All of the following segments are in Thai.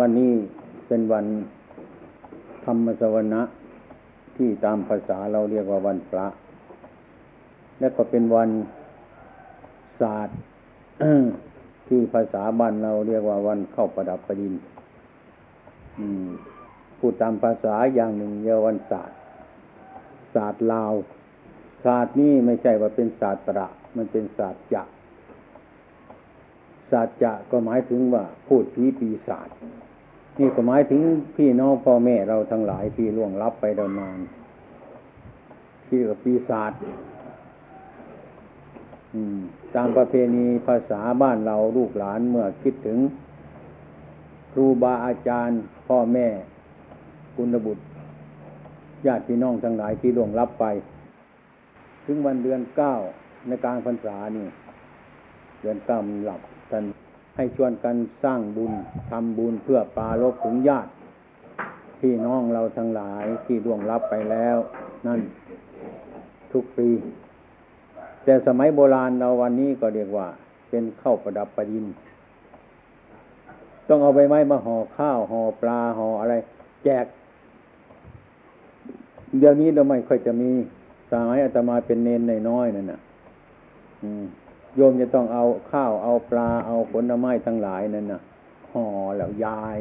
วันนี้เป็นวันธรรมสวนะที่ตามภาษาเราเรียกว่าวันพระ และก็เป็นวันศาสตร์ที่ภาษาบ้านเราเรียกว่าวันเข้าประดับประดินพูดตามภาษาอย่างหนึ่งเรียกวันศาสตร์ ศาสตร์ลาว ศาสตร์นี้ไม่ใช่ว่าเป็นศาสตร์ประมันเป็นศาสตร์จักศา สตร์จะก็หมายถึงว่าพูดผีปีศาจนี่ก็หมายถึงพี่น้องพ่อแม่เราทั้งหลายที่ล่วงลับไปดานานที่กับปีศาจตามประเพณีภาษาบ้านเราลูกหลานเมื่อคิดถึง ครูบาอาจารย์ พ่อแม่คุณบุตรญาติพี่น้องทั้งหลายที่ล่วงลับไป ถึงวันเดือนเก้าในกลางพรรษานี่ เดือนเก้ามันหลับ ให้ชวนกันสร้างบุญทำบุญเพื่อปาลบถึงญาติพี่น้องเราทั้งหลายที่ล่วงลับไปแล้ว นั่นทุกปี แต่สมัยโบราณเราวันนี้ก็เรียกว่า เป็นข้าวประดับประดิน ต้องเอาใบไม้มาห่อข้าวห่อปลาห่ออะไร แจก เดี๋ยวนี้เราไม่ค่อยจะมีสมัยอาตมาเป็นเนนน้อยๆนั่นน่ะ อืม โยมจะต้องเอาข้าวเอาปลาเอาผลไม้ทั้งหลายนั่นนะห่อแล้วยาย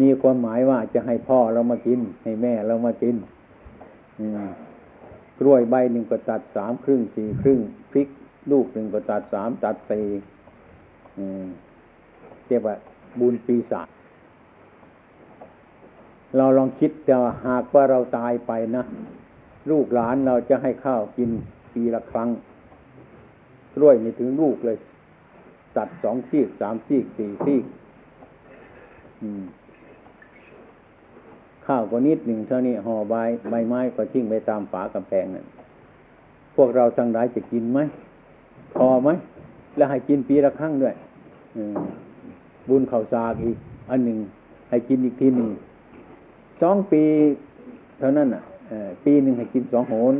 มีความหมายว่าจะให้พ่อเรามากิน ให้แม่เรามากินกล้วยใบหนึ่งก็ตัดสามครึ่งสี่ครึ่งพริกลูกหนึ่งก็ตัดสามตัดสี่เรียกว่าบุญปีศาจเราลองคิดแต่ว่าหากว่าเราตายไปนะ ลูกหลานเราจะให้ข้าวกินปีละครั้ง กล้วยไม่ถึงลูกเลย ตัดสองซีกสามซีกสี่ซีกข้าวก็นิดหนึ่งเท่านี้ห่อใบใบไม้ก็ทิ้งไปตามฝากำแพงนั่นพวกเราทั้งหลายจะกินไหมพอไหมแล้วให้กินปีละครั้งด้วยบุญข่าวสากอีก อันหนึ่งให้กินอีกทีหนึ่งสองปี เท่านั้นอะปีหนึ่งให้กินสองโหน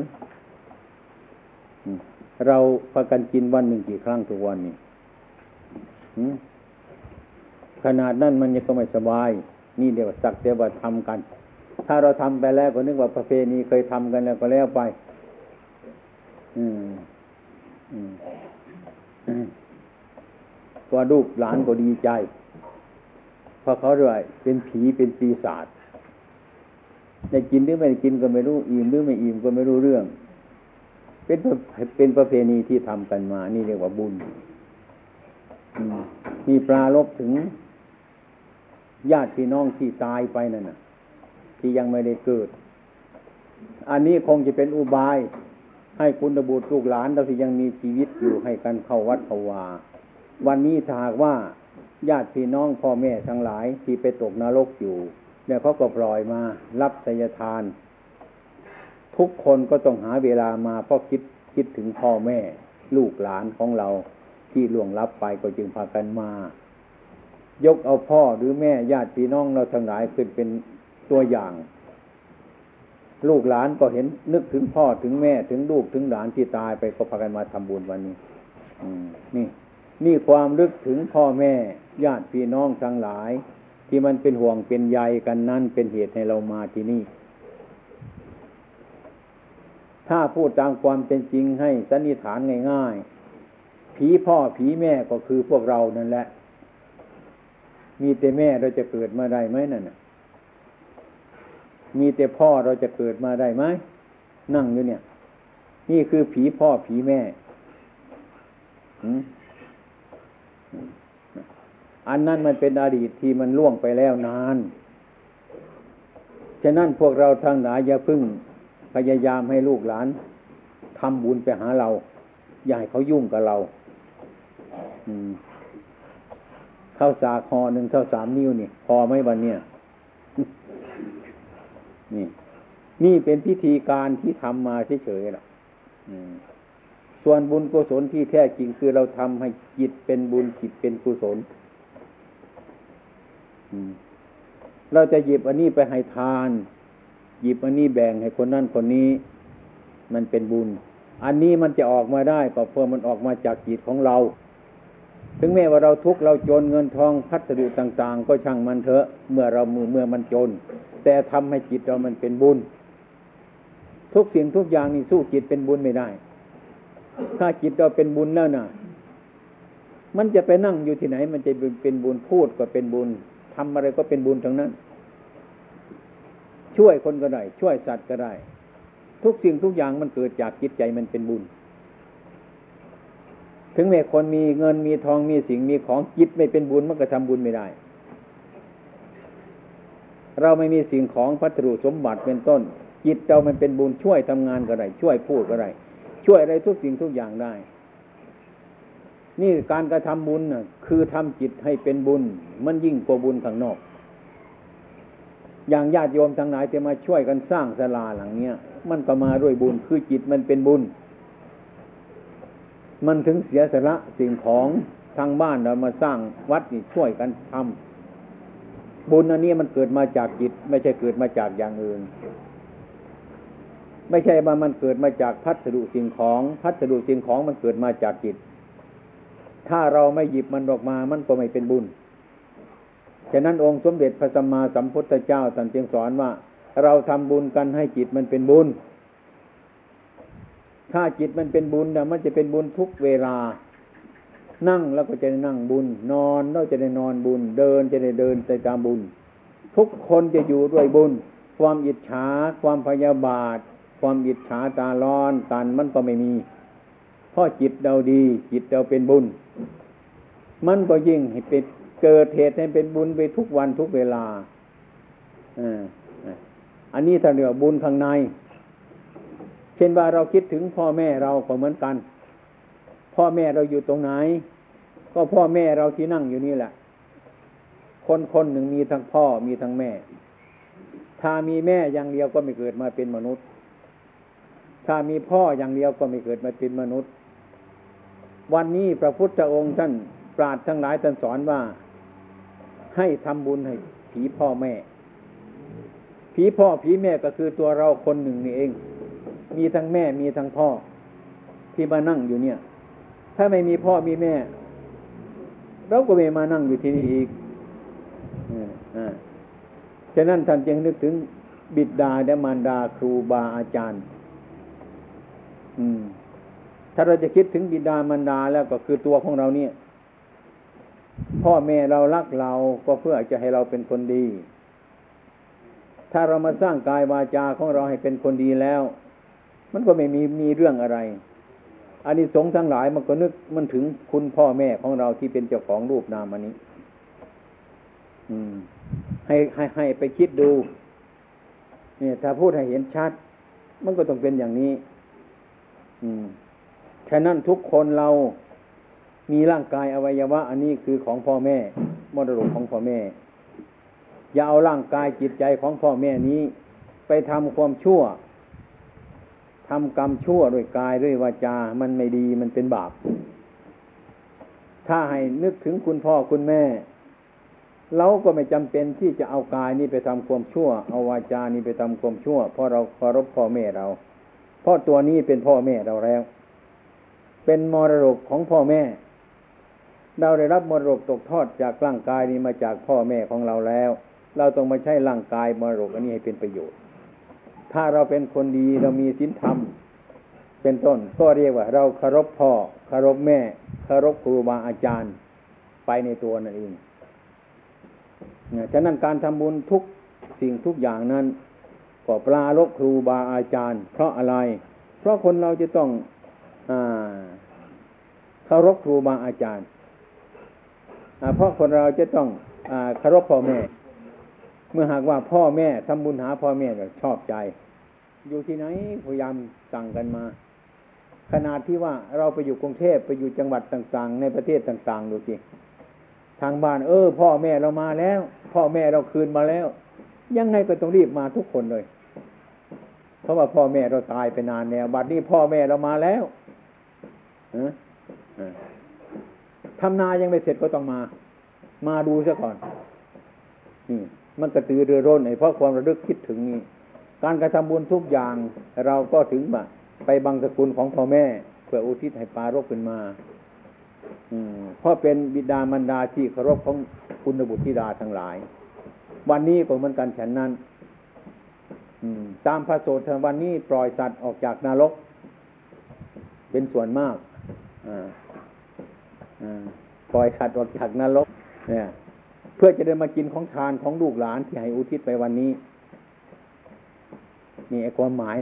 เราพากันกินวันหนึ่งกี่ครั้งทุกวันนี้ขนาดนั้นมันยังก็ไม่สบาย นี่เดี๋ยวสักเดี๋ยวทำกัน ถ้าเราทำไปแล้วก็นึกว่าประเพณีเคยทำกันแล้วก็แล้วไป อืมอืมก็ลูกหลานก็ดีใจเพราะเขาด้วยเป็นผีเป็นปีศาจได้กินหรือไม่กินก็ไม่รู้ อิ่มหรือไม่อิ่มก็ไม่รู้เรื่อง เป็นเป็นประเพณีที่ทำกันมา นี่เรียกว่าบุญ มีปลาลบถึง ญาติพี่น้องที่ตายไปนั่นน่ะ ที่ยังไม่ได้เกิด อันนี้คงจะเป็นอุบาย ให้คุณบุตรลูกหลานเราที่ยังมีชีวิตอยู่ให้กันเข้าวัดภาวา วันนี้ถ้าหากว่าญาติพี่น้องพ่อแม่ทั้งหลายที่ไปตกนรกอยู่ เนี่ยเขาก็ปล่อยมา รับสยทาน ทุกคนก็ต้องหาเวลามาเพราะคิดคิดถึงพ่อแม่ ลูกหลานของเราที่ล่วงลับไปก็จึงพากันมา ยกเอาพ่อหรือแม่ญาติพี่น้องเราทั้งหลายขึ้นเป็นตัวอย่าง ลูกหลานก็เห็นนึกถึงพ่อถึงแม่ถึงลูกถึงหลานที่ตายไปก็พากันมาทำบุญวันนี้นี่ นี่ความลึกถึงพ่อแม่ญาติพี่น้องทั้งหลาย ที่มันเป็นห่วงเป็นใยกันนั่นเป็นเหตุให้เรามาที่นี่ ถ้าพูดตามความเป็นจริงให้สันนิษฐานง่ายๆ ผีพ่อผีแม่ก็คือพวกเรานั่นแหละ มีแต่แม่เราจะเกิดมาได้ไหมนั่นมีแต่พ่อเราจะเกิดมาได้ไหมนั่งอยู่เนี่ย นี่คือผีพ่อผีแม่อันนั้นมันเป็นอดีตที่มันล่วงไปแล้วนาน ฉะนั้นพวกเราทางหลายอย่าพึ่ง พยายามให้ลูกหลานทำบุญไปหาเรา อย่าให้เขายุ่งกับเราเข้าสาคอหนึ่งเท่าสามนิ้วนี่พอไหมวันเนี้ยนี่ นี่เป็นพิธีการที่ทำมาเฉยๆล่ะส่วนบุญกุศลที่แท้จริงคือเราทำให้จิตเป็นบุญจิตเป็นกุศลเราจะหยิบอันนี้ไปให้ทาน หยิบอันนี้แบ่งให้คนนั้นคนนี้ มันเป็นบุญ อันนี้มันจะออกมาได้ก็เพื่อมันออกมาจากจิตของเรา ถึงแม้ว่าเราทุกข์เราจนเงินทองพัสดุต่าง ๆ ก็ช่างมันเถอะ เมื่อเรามือเมื่อมันจน แต่ทำให้จิตเรามันเป็นบุญ ทุกสิ่งทุกอย่างนี่สู้จิตเป็นบุญไม่ได้ ถ้าจิตเราเป็นบุญแล้วนะมันจะไปนั่งอยู่ที่ไหน มันจะเป็นบุญพูดก็เป็นบุญทำอะไรก็เป็นบุญทั้งนั้น ช่วยคนก็ได้ ช่วยสัตว์ก็ได้ ทุกสิ่งทุกอย่างมันเกิดจากจิตใจมันเป็นบุญ ถึงแม้คนมีเงินมีทองมีสิ่งมีของจิตไม่เป็นบุญมันก็ทำบุญไม่ได้ เราไม่มีสิ่งของพัสดุสมบัติเป็นต้น จิตเรามันเป็นบุญช่วยทำงานก็ได้ช่วยพูดก็ได้ช่วยอะไรทุกสิ่งทุกอย่างได้ นี่การกระทำบุญน่ะคือทำจิตให้เป็นบุญ มันยิ่งกว่าบุญข้างนอก อย่างญาติโยมทั้งหลายจะมาช่วยกันสร้างศาลาหลังเนี้ย มันก็มาด้วยบุญคือจิตมันเป็นบุญ มันถึงเสียสละสิ่งของทางบ้านเรามาสร้างวัดนี่ช่วยกันทำบุญอันนี้มันเกิดมาจากจิต ไม่ใช่เกิดมาจากอย่างอื่น ไม่ใช่ว่ามันเกิดมาจากพัสดุสิ่งของพัสดุสิ่งของมันเกิดมาจากจิต ถ้าเราไม่หยิบมันออกมา มันก็ไม่เป็นบุญ ฉะนั้นองค์สมเด็จพระสัมมาสัมพุทธเจ้าตรัสจึงสอนว่า เราทำบุญกันให้จิตมันเป็นบุญ ถ้าจิตมันเป็นบุญนะมันจะเป็นบุญทุกเวลา นั่งแล้วก็จะได้นั่งบุญ นอนแล้วจะได้นอนบุญ เดินจะได้เดินไปตามบุญ ทุกคนจะอยู่ด้วยบุญ ความอิจฉา ความพยาบาท ความอิจฉาตาร้อนตันมันก็ไม่มีเพราะจิตเราดี จิตเราเป็นบุญ มันก็ยิ่งให้เป็น เกิดเหตุให้เป็นบุญไปทุกวันทุกเวลาอันนี้ถ้าเรียกบุญข้างใน เช่นว่าเราคิดถึงพ่อแม่เราก็เหมือนกัน พ่อแม่เราอยู่ตรงไหน ก็พ่อแม่เราที่นั่งอยู่นี่แหละ คนคนหนึ่งมีทั้งพ่อมีทั้งแม่ ถ้ามีแม่อย่างเดียวก็ไม่เกิดมาเป็นมนุษย์ ถ้ามีพ่ออย่างเดียวก็ไม่เกิดมาเป็นมนุษย์ วันนี้พระพุทธองค์ท่านปราดทั้งหลายท่านสอนว่า ให้ทำบุญให้ผีพ่อแม่ ผีพ่อผีแม่ก็คือตัวเราคนหนึ่งนี่เอง มีทั้งแม่มีทั้งพ่อ ที่มานั่งอยู่เนี่ย ถ้าไม่มีพ่อมีแม่เราก็ไม่มานั่งอยู่ที่นี่อีกอ่าฉะนั้นท่านจึงนึกถึงบิดาและมารดาครูบาอาจารย์ อืม ถ้าเราจะคิดถึงบิดามารดาแล้วก็คือตัวของเราเนี่ย พ่อแม่เรารักเราก็เพื่อจะให้เราเป็นคนดี ถ้าเรามาสร้างกายวาจาของเราให้เป็นคนดีแล้ว มันก็ไม่มีมีเรื่องอะไรอันนี้สงทั้งหลายมันก็นึกมันถึงคุณพ่อแม่ของเราที่เป็นเจ้าของรูปนามอันนี้ อืม ให้ให้ให้ไปคิดดู เนี่ย ถ้าพูดให้เห็นชัด มันก็ต้องเป็นอย่างนี้ อืมฉะนั้นทุกคนเรา มีร่างกายอวัยวะ อันนี้คือของพ่อแม่มรดกของพ่อแม่ อย่าเอาร่างกายจิตใจของพ่อแม่นี้ ไปทำความชั่วทำกรรมชั่วด้วยกายด้วยวาจา มันไม่ดีมันเป็นบาป ถ้าให้นึกถึงคุณพ่อคุณแม่ เราก็ไม่จำเป็นที่จะเอากายนี้ไปทำความชั่ว เอาวาจานี้ไปทำความชั่ว เพราะเราเคารพพ่อแม่เราเพราะตัวนี้เป็นพ่อแม่เราแล้ว เป็นมรดกของพ่อแม่ เราได้รับมรดกตกทอดจากร่างกายนี้มาจากพ่อแม่ของเราแล้ว เราต้องมาใช้ร่างกายมรดกอันนี้ให้เป็นประโยชน์ ถ้าเราเป็นคนดีเรามีศีลธรรม เป็นต้นก็เรียกว่า เราเคารพพ่อเคารพแม่เคารพครูบาอาจารย์ไปในตัวนั่นเองฉะนั้นการทำบุญทุกสิ่งทุกอย่างนั้นก็ปลาลบครูบาอาจารย์ เพราะอะไร เพราะคนเราจะต้องอเคารพครูบาอาจารย์ เพราะคนเราจะต้องคารพพ่อแม่ เมื่อหากว่าพ่อแม่ทำบุญหาพ่อแม่ก็ชอบใจ อยู่ที่ไหนพยายามสั่งกันมา ขนาดที่ว่าเราไปอยู่กรุงเทพไปอยู่จังหวัดต่างๆ ในประเทศต่างๆดูสิทางบ้าน เออ พ่อแม่เรามาแล้ว พ่อแม่เราคืนมาแล้ว ยังไงก็ต้องรีบมาทุกคนเลย เพราะว่าพ่อแม่เราตายไปนานแล้วบัดนี้พ่อแม่เรามาแล้วอ ทำนายังไม่เสร็จก็ต้องมา มาดูซะก่อนนี่มันกระตือรือร้นเพราะความระลึกคิดถึงนี่การกระทำบุญทุกอย่างเราก็ถึงมาไปบังสกุลของพ่อแม่เพื่ออุทิศให้ปารกขึ้นมาอืมเพราะเป็นบิดามารดาที่เคารพของคุณบุตรธิดาทั้งหลาย วันนี้ก็เหมือนกันฉันนั้นตามพระโสดวันนี้ปล่อยสัตว์ออกจากนรก เป็นส่วนมาก ปล่อยสัตว์ออกจากนรกเนี่ย เพื่อจะได้มากินของทานของลูกหลานที่ให้อุทิศไปวันนี้ นี่ความหมาย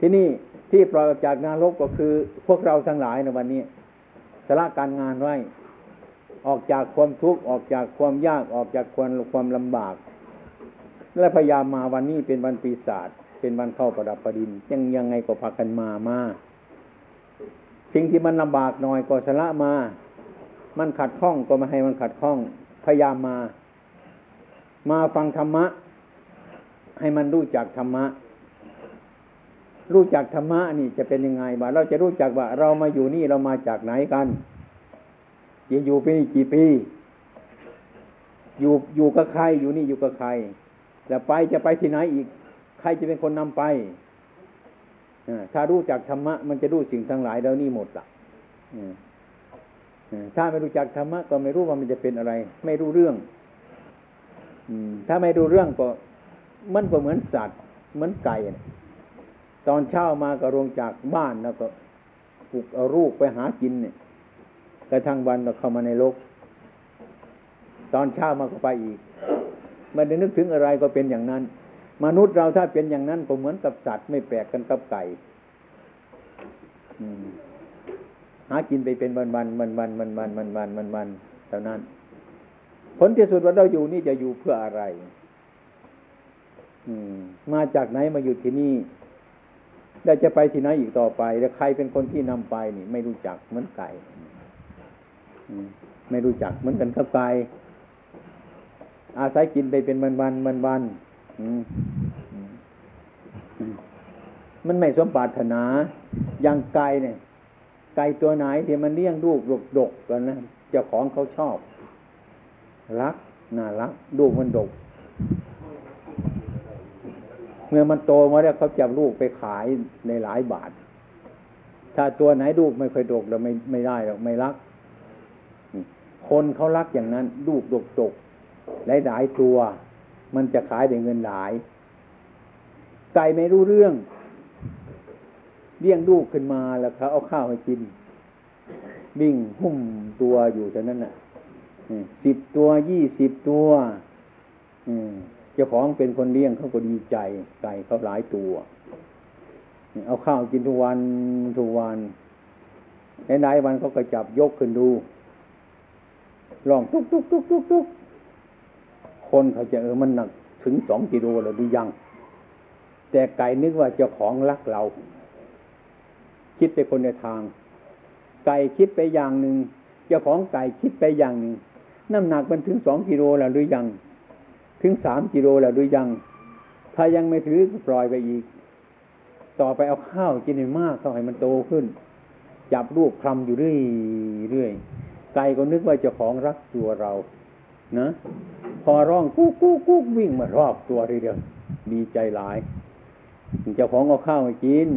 ที่นี่ที่ปล่อยออกจากนรกก็คือ พวกเราทั้งหลายในวันนี้สละการงานไว้ ออกจากความทุกข์ออกจากความยากออกจากความความลำบาก และพยายามมาวันนี้เป็นวันปีศาจเป็นวันเข้าประดับประดิน ยังยังไงก็พากันมามาสิ่งที่มันลำบากหน่อยก็สละมา มันขัดข้องก็มาให้มันขัดข้อง พยายามมา มาฟังธรรมะ ให้มันรู้จักธรรมะ รู้จักธรรมะนี่จะเป็นยังไงบ้าเราจะรู้จักว่า เรามาอยู่นี่เรามาจากไหนกันยังอยู่ไปนี่กี่ปี อยู่อยู่กับใครอยู่นี่อยู่กับใครจะไปจะไปที่ไหนอีก ใครจะเป็นคนนำไปถ้ารู้จักธรรมะ มันจะรู้สิ่งทั้งหลายแล้วนี่หมดละ ถ้าไม่รู้จักธรรมะก็ไม่รู้ว่ามันจะเป็นอะไร ไม่รู้เรื่องถ้าไม่รู้เรื่องก็มันก็เหมือนสัตว์เหมือนไก่ตอนเช้ามาก็ลงจากบ้านแล้วก็ปลุกเอาลูกไปหากินเนี่ยกระทั่งวันเราเข้ามาในโลก ตอนเช้ามาก็ไปอีกไม่ได้นึกถึงอะไรก็เป็นอย่างนั้น มนุษย์เราถ้าเป็นอย่างนั้นก็เหมือนกับสัตว์ไม่แปลกกันกับไก่ หากินไปเป็นวันวันวันวันวันวันวันวันวันวันเท่านั้น ผลที่สุดว่าเราอยู่นี่จะอยู่เพื่ออะไร อืม มาจากไหนมาอยู่ที่นี่แล้จะไปที่ไหนอีกต่อไป แล้วใครเป็นคนที่นำไปนี่ ไม่รู้จักเหมือนไก่ไม่รู้จักเหมือนกันกับไก่อาศัยกินไปเป็นวันวันวันวันมันไม่สมปรารถนาอย่างไก่เนี่ย ไก่ตัวไหนที่มันเลี้ยงลูกดกดกกันนะเจ้าของเขาชอบ รักน่ารักลูกมันดก เมื่อมันโตมาแล้วเขาจับลูกไปขายในหลายบาท ถ้าตัวไหนลูกไม่เคยดกเราไม่ไม่ได้หรอกไม่รัก คนเขารักอย่างนั้น ลูกดกดกหลายหลายตัว มันจะขายได้เงินหลายไก่ไม่รู้เรื่อง เลี้ยงลูกขึ้นมาแล้วเขาเอาข้าวให้กิน วิ่งหุ่มตัวอยู่แต่นั้นน่ะสิบตัวยี่สิบตัวเจ้าของเป็นคนเลี้ยงเขาก็ดีใจไก่เขาหลายตัว เอาข้าวกินทุกวันทุกวันในหลายวันเขาก็จับยกขึ้นดูลองทุกทุกทุกทุกทุกคนเขาจะเออมันหนักถึงสองกิโลแล้วดูยัง แต่ไก่นึกว่าเจ้าของรักเรา คิดไปคนในทาง ไก่คิดไปอย่างหนึ่งเจ้าของไก่คิดไปอย่างหนึ่งน้ำหนักมันถึงสองกิโลแล้วหรือยัง ถึงสามกิโลแล้วหรือยัง ถ้ายังไม่ถือปล่อยไปอีก ต่อไปเอาข้าวกินให้มากเข้าให้มันโตขึ้น จับลูกคลำอยู่เรื่อยเรื่อยไก่ก็นึกว่าเจ้าของรักตัวเรานะพอร้องกุ๊กกุ๊กกุ๊กวิ่งมารอบตัวทีเดียวดีใจหลาย เจ้าของเอาข้าวมากิน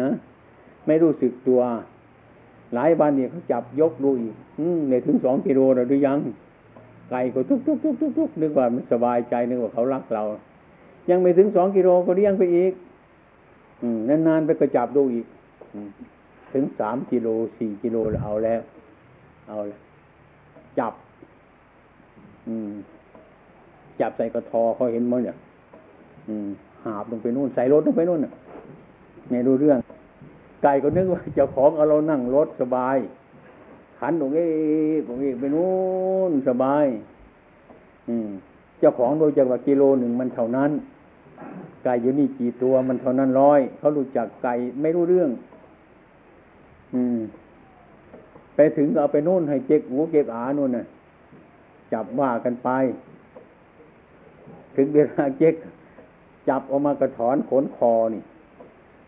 นะ ไม่รู้สึกตัว หลายวันเนี่ยเขาจับยกดูอีกอืมเนี่ยถึงสองกิโลแล้วหรือยังไก่ก็ทุกทุกทุกทุกทุกนึกว่ามันสบายใจนึกว่าเขารักเรา ยังไม่ถึงสองกิโลก็เลี้ยงไปอีกอืมนานๆไปก็จับดูอีกถึงสามกิโลสี่กิโลแล้วเอาแล้ว เอาแล้วจับ อืม จับใส่กระทอเขาเห็นมั้งเนี่ยหาบลงไปนู่น ใส่รถลงไปนู่นเนี่ยไม่รู้เรื่อง ไก่ก็นึกว่าเจ้าของเอาเรานั่งรถสบาย ขันตรงนี้ตรงนี้ไปนู่นสบาย อืม เจ้าของโดยจากว่ากิโลหนึ่งมันเท่านั้น ไก่อยู่นี่กี่ตัวมันเท่านั้นร้อยเขารู้จักไก่ไม่รู้เรื่อง อืม ไปถึงเอาไปนู่นให้เจ๊กหูเจ๊กอานู่นน่ะ จับว่ากันไป ถึงเวลาเจ๊กจับออกมากระถอนขนคอนี่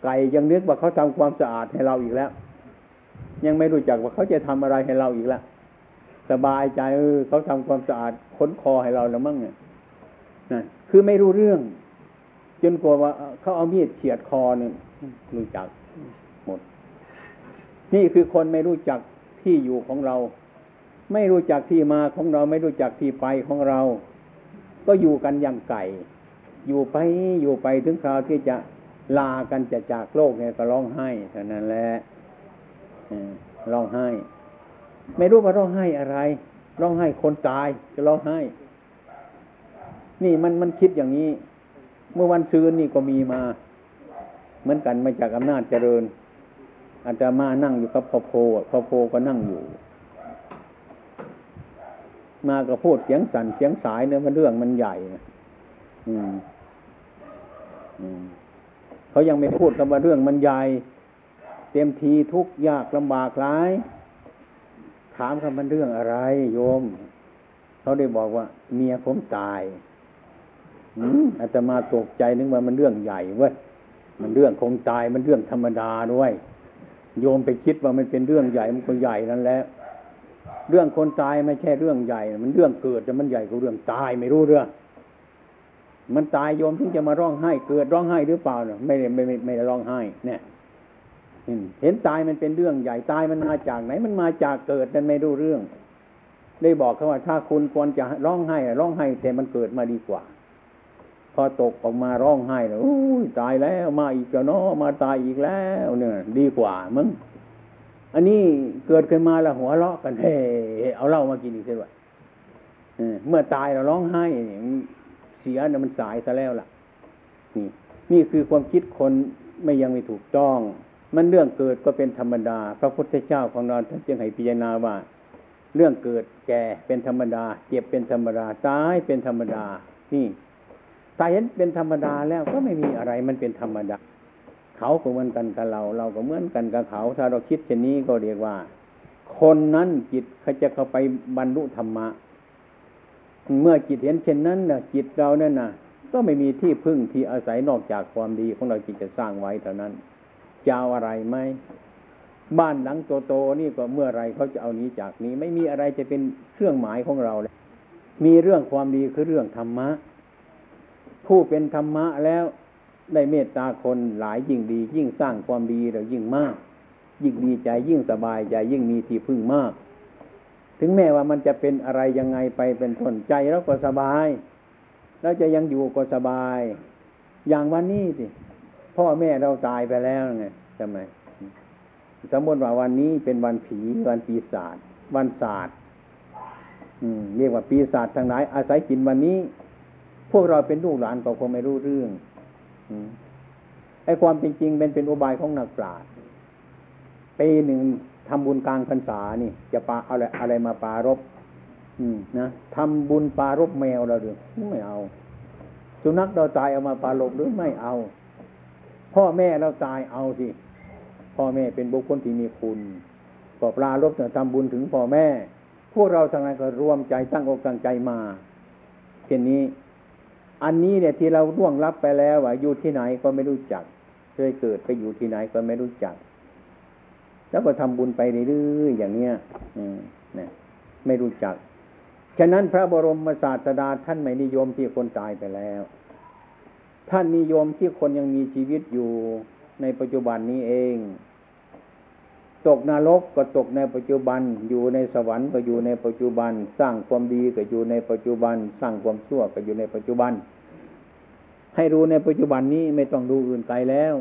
ไก่ยังนึกว่าเขาทำความสะอาดให้เราอีกแล้ว ยังไม่รู้จักว่าเขาจะทำอะไรให้เราอีกแล้วสบายใจเออเขาทำความสะอาดขนคอให้เราแล้วมั้งเนี่ยนั่นคือไม่รู้เรื่อง จนกลัวว่าเขาเอามีดเฉียดคอเนี่ยรู้จักหมด นี่คือคนไม่รู้จักที่อยู่ของเรา ไม่รู้จักที่มาของเรา ไม่รู้จักที่ไปของเรา ก็อยู่กันอย่างไก่ อยู่ไปอยู่ไปถึงคราวที่จะ ลากันจะจากโลกเนี่ยก็ร้องไห้เท่านั้นแหละร้องไห้ ไม่รู้ว่าร้องไห้อะไรร้องไห้คนตายจะร้องไห้ นี่มันมันคิดอย่างนี้ เมื่อวันซืนนี่ก็มีมา เหมือนกันมาจากอำนาจเจริญ อาจจะมานั่งอยู่กับพ่อโพพ่อโพก็นั่งอยู่ มาก็พูดเสียงสั่นเสียงสายเนี่ยมันเรื่องมันใหญ่นะอืมอืม เขายังไม่พูดกันว่าเรื่องมันใหญ่เต็มทีทุกยากลำบากร้าย ถามกันมันเรื่องอะไร โยม เขาได้บอกว่า เมียผมตายอาจจะมาตกใจนึกว่ามันเรื่องใหญ่เว้ยมันเรื่องคงตายมันเรื่องธรรมดาด้วย โยมไปคิดว่ามันเป็นเรื่องใหญ่มันก็ใหญ่นั่นแหละเรื่องคนตายไม่ใช่เรื่องใหญ่ มันเรื่องเกิดแต่มันใหญ่กว่าเรื่องตายไม่รู้เรื่อง มันตายโยมถึงจะมาร้องไห้ เกิดร้องไห้หรือเปล่าเนาะไม่ได้ไม่ไม่ไม่ได้ร้องไห้เนี่ยเห็นตายมันเป็นเรื่องใหญ่ตายมันมาจากไหน มันมาจากเกิดนั่นไม่รู้เรื่อง ได้บอกเขาว่าถ้าคุณควรจะร้องไห้ร้องไห้ แต่มันเกิดมาดีกว่า พอตกออกมาร้องไห้แล้วตายแล้วมาอีกแล้วเนาะมาตายอีกแล้วเนี่ย ดีกว่ามึงอันนี้เกิดขึ้นมาแล้วหัวเราะกันเฮ้เอาเหล้ามากินอีกใช่ไหมเมื่อตายเราร้องไห้ สียเนี่ยมันสายซะแล้วล่ะ นี่นี่คือความคิดคนไม่ยังไม่ถูกต้อง มันเรื่องเกิดก็เป็นธรรมดา พระพุทธเจ้าของเราท่านจึงให้พิจารณาว่า เรื่องเกิดแก่เป็นธรรมดา เจ็บเป็นธรรมดาตายเป็นธรรมดา นี่ตายเห็นเป็นธรรมดาแล้วก็ไม่มีอะไรมันเป็นธรรมดา เขาก็เหมือนกันกับเรา เราก็เหมือนกันกับเขา ถ้าเราคิดเช่นนี้ก็เรียกว่า คนนั้นจิตเขาจะเข้าไปบรรลุธรรมะ เมื่อจิตเห็นเช่นนั้นนะจิตเราเนี่ยนะก็ไม่มีที่พึ่งที่อาศัยนอกจากความดีของเราจิตจะสร้างไว้เท่านั้นจะเอาอะไรไหมบ้านหลังโตๆนี่ก็เมื่อไรเขาจะเอานี้จากนี้ ไม่มีอะไรจะเป็นเครื่องหมายของเราเลยมีเรื่องความดีคือเรื่องธรรมะ ผู้เป็นธรรมะแล้วได้เมตตาคนหลายยิ่งดี ยิ่งสร้างความดีเรายิ่งมาก ยิ่งดีใจยิ่งสบายใจยิ่งมีที่พึ่งมาก ถึงแม้ว่ามันจะเป็นอะไรยังไงไปเป็นทนใจแล้วก็สบายแล้วจะยังอยู่ก็สบาย อย่างวันนี้สิพ่อแม่เราตายไปแล้วไงทำไมสมมติว่าวันนี้เป็นวันผีวันปีศาจวันศาสตร์เรียกว่าปีศาจทางไหนอาศัยกินวันนี้ พวกเราเป็นลูกหลานก็คงไม่รู้เรื่องไอ้ความเป็นจริงเป็นเป็นอุบายของนักปราชญ์ปีหนึ่ง ทำบุญกลางพรรษานี่ จะปาอะไรอะไรมาปารบอืมนะทำบุญปารบแมวเราหรือไม่เอา สุนัขเราตายเอามาปารบหรือไม่เอา พ่อแม่เราตายเอาสิพ่อแม่เป็นบุคคลที่มีคุณก็ปลารบเนี่ยทำบุญถึงพ่อแม่ พวกเราทั้งนั้นก็รวมใจตั้งอกตั้งใจมาเช่นนี้ อันนี้เนี่ยที่เราล่วงลับไปแล้วว่าอยู่ที่ไหนก็ไม่รู้จักเคยเกิดไปอยู่ที่ไหนก็ไม่รู้จัก แล้วก็ทำบุญไปเรื่อยๆอย่างเนี้ย อืมนะไม่รู้จัก ฉะนั้นพระบรมศาสดาท่านไม่นิยมที่คนตายไปแล้ว ท่านนิยมที่คนยังมีชีวิตอยู่ในปัจจุบันนี้เอง ตกนรกก็ตกในปัจจุบัน อยู่ในสวรรค์ก็อยู่ในปัจจุบัน สร้างความดีก็อยู่ในปัจจุบัน สร้างความชั่วก็อยู่ในปัจจุบัน ให้รู้ในปัจจุบันนี้ไม่ต้องดูอื่นไกลแล้ว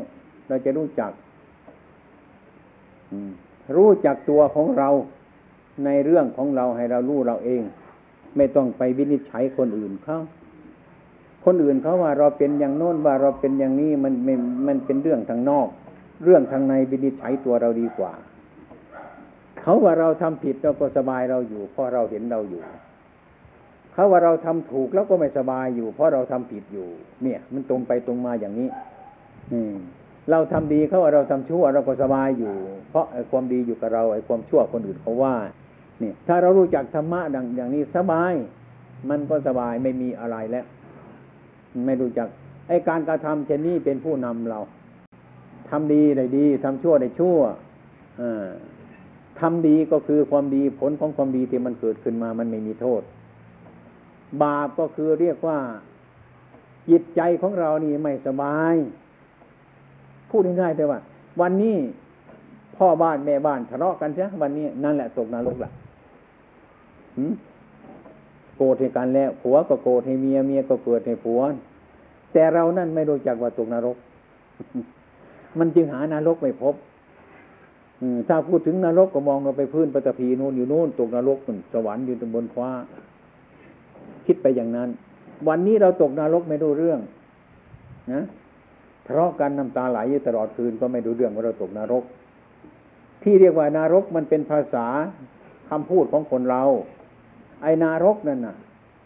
เราจะรู้จัก รู้จักตัวของเราในเรื่องของเราให้เรารู้เราเอง ไม่ต้องไปวินิจฉัยคนอื่นเขาคนอื่นเขาว่าเราเป็นอย่างโน้นว่าเราเป็นอย่างนี้มันมันมันเป็นเรื่องทางนอก เรื่องทางในวินิจฉัยตัวเราดีกว่า เขาว่าเราทำผิดเราก็สบายเราอยู่เพราะเราเห็นเราอยู่ เขาว่าเราทำถูกแล้วก็ไม่สบายอยู่ เพราะเราทำผิดอยู่ เนี่ย มันตรงไปตรงมาอย่างนี้ อืม เราทำดีเขาว่าเราทำชั่วเราก็สบายอยู่ เพราะไอ้ความดีอยู่กับเราไอ้ความชั่วคนอื่นเขาว่านี่ถ้าเรารู้จักธรรมะดังอย่างนี้สบาย มันก็สบายไม่มีอะไรแล้ว ไม่รู้จักไอ้การกระทำเช่นนี้เป็นผู้นำเราทำดีได้ดีทำชั่วได้ชั่วอทำดีก็คือความดีผลของความดีที่มันเกิดขึ้นมา มันไม่มีโทษ บาปก็คือเรียกว่าจิตใจของเรานี่ไม่สบาย พูดง่ายๆแต่ว่า วันนี้พ่อบ้านแม่บ้านทะเลาะกันใช่วันนี้นั่นแหละตกนรกละโกรธให้กันแล้วผัวก็โกรธให้เมียเมียก็เกิดให้ผัว แต่เรานั่นไม่รู้จักว่าตกนรก มันจึงหานรกไม่พบถ้าพูดถึงนรกก็มองเราไปพื้นปฐพีนู่นอยู่นู่นตกนรกสวรรค์อยู่ตรงบนฟ้า คิดไปอย่างนั้น วันนี้เราตกนรกไม่รู้เรื่อง นะ เพราะการน้ำตาไหลอยู่ตลอดคืนก็ไม่รู้เรื่องว่าเราตกนรก ที่เรียกว่านรกมันเป็นภาษาคำพูดของคนเรา ไอ้นารกนั่นน่ะ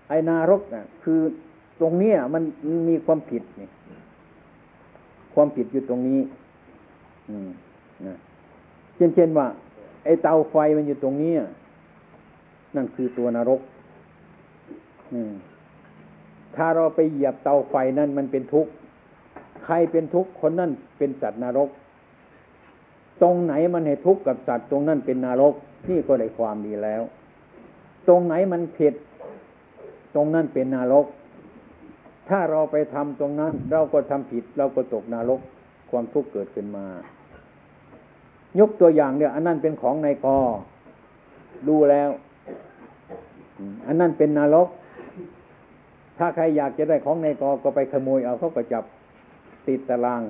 ไอ้นารกน่ะ คือตรงเนี้ยมันมีความผิดนี่ความผิดอยู่ตรงนี้ อืมนะเช่นเช่นว่า ไอ้เตาไฟมันอยู่ตรงนี้นั่นคือตัวนรก อืมถ้าเราไปเหยียบเตาไฟนั่นมันเป็นทุกข์ ใครเป็นทุกข์คนนั้นเป็นสัตว์นรก ตรงไหนมันให้ทุกข์กับสัตว์ตรงนั้นเป็นนรก นี่ก็ได้ความดีแล้ว ตรงไหนมันผิด ตรงนั้นเป็นนรก ถ้าเราไปทำตรงนั้น เราก็ทำผิด เราก็ตกนรก ความทุกข์เกิดขึ้นมา ยกตัวอย่างเนี่ยอันนั้นเป็นของในกอดูแล้ว อันนั้นเป็นนรก ถ้าใครอยากจะได้ของในกอก็ไปขโมยเอาเขาก็จับ ติดตาราง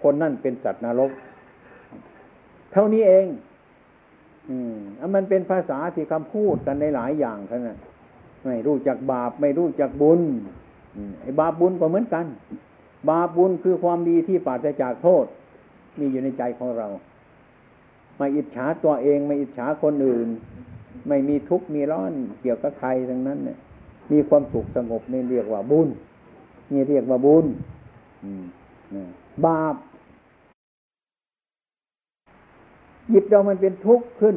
คนนั่นเป็นสัตว์นรก เท่านี้เอง อืมอมันเป็นภาษาที่คำพูดกันในหลายอย่างเท่านั้นไม่รู้จักบาปไม่รู้จักบุญไอ้บาปบุญก็เหมือนกัน บาปบุญคือความดีที่ปราศจากโทษ มีอยู่ในใจของเรา ไม่อิจฉาตัวเอง ไม่อิจฉาคนอื่น ไม่มีทุกข์มีร้อนเกี่ยวกับใครทั้งนั้นเนี่ยมีความสุขสงบนี่เรียกว่าบุญนี่เรียกว่าบุญอืม บาปจิตเรามันเป็นทุกข์ขึ้น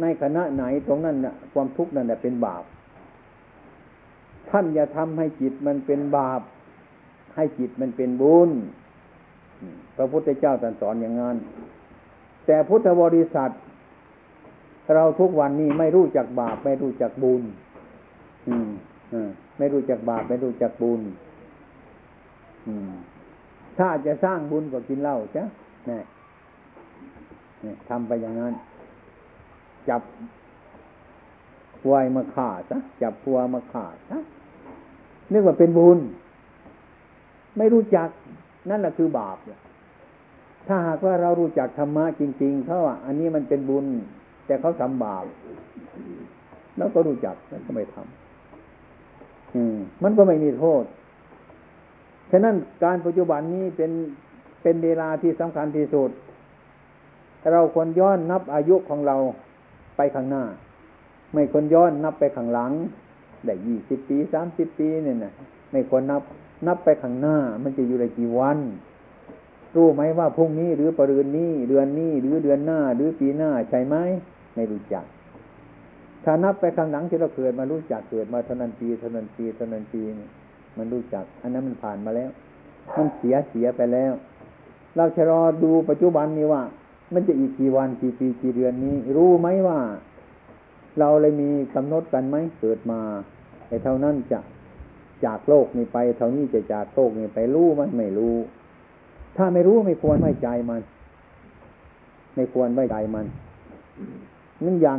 ในขณะไหนตรงนั้นน่ะ ความทุกข์นั่นแหละเป็นบาป ท่านอย่าทำให้จิตมันเป็นบาป ให้จิตมันเป็นบุญพระพุทธเจ้าตรัสสอนอย่างนั้นแต่พุทธบริษัท เราทุกวันนี้ไม่รู้จักบาป ไม่รู้จักบุญไม่รู้จักบาป ไม่รู้จักบุญ ถ้าจะสร้างบุญก็กินเหล้าจ้ะนี่นี่ทำไปอย่างนั้น จับควายมาขาซะจับพัวมาขาซะนึกว่าเป็นบุญ ไม่รู้จัก นั่นแหละคือบาปถ้าหากว่าเรารู้จักธรรมะจริง ๆเขาอะอันนี้มันเป็นบุญ แต่เขาทำบาปแล้วก็รู้จักแล้วก็ไม่ทำมมันก็ไม่มีโทษ ฉะนั้นการปัจจุบันนี้เป็นเป็นเวลาที่สำคัญที่สุด เราควรย้อนนับอายุของเราไปข้างหน้า ไม่ควรย้อนนับไปข้างหลังได้ยี่สิบปีสามสิบปีเนี่ยนะไม่ควรนับนับไปข้างหน้า มันจะอยู่ได้กี่วัน รู้ไหมว่าพรุ่งนี้หรือปรืนนี้เดือนนี้หรือเดือนหน้า หรือปีหน้าใช่ไหมไม่รู้จัก ถ้านับไปข้างหลังที่เราเกิดมารู้จักเกิดมาเท่านั้นปีเท่านั้นปีเท่านั้นปีนี่ มันรู้จัก อันนั้นมันผ่านมาแล้ว มันเสียเสียไปแล้ว เราจะรอดูปัจจุบันนี้ว่า มันจะอีกกี่วันกี่ปีกี่เดือนนี้ รู้ไหมว่า เราเลยมีกำหนดกันไหมเกิดมาไอ้เท่านั้นจะจากโลกนี้ไป เท่านี้จะจากโลกนี้ไปรู้มันไม่รู้ ถ้าไม่รู้ไม่ควรไว้ใจมัน ไม่ควรไว้ใจมันนั่นอย่าง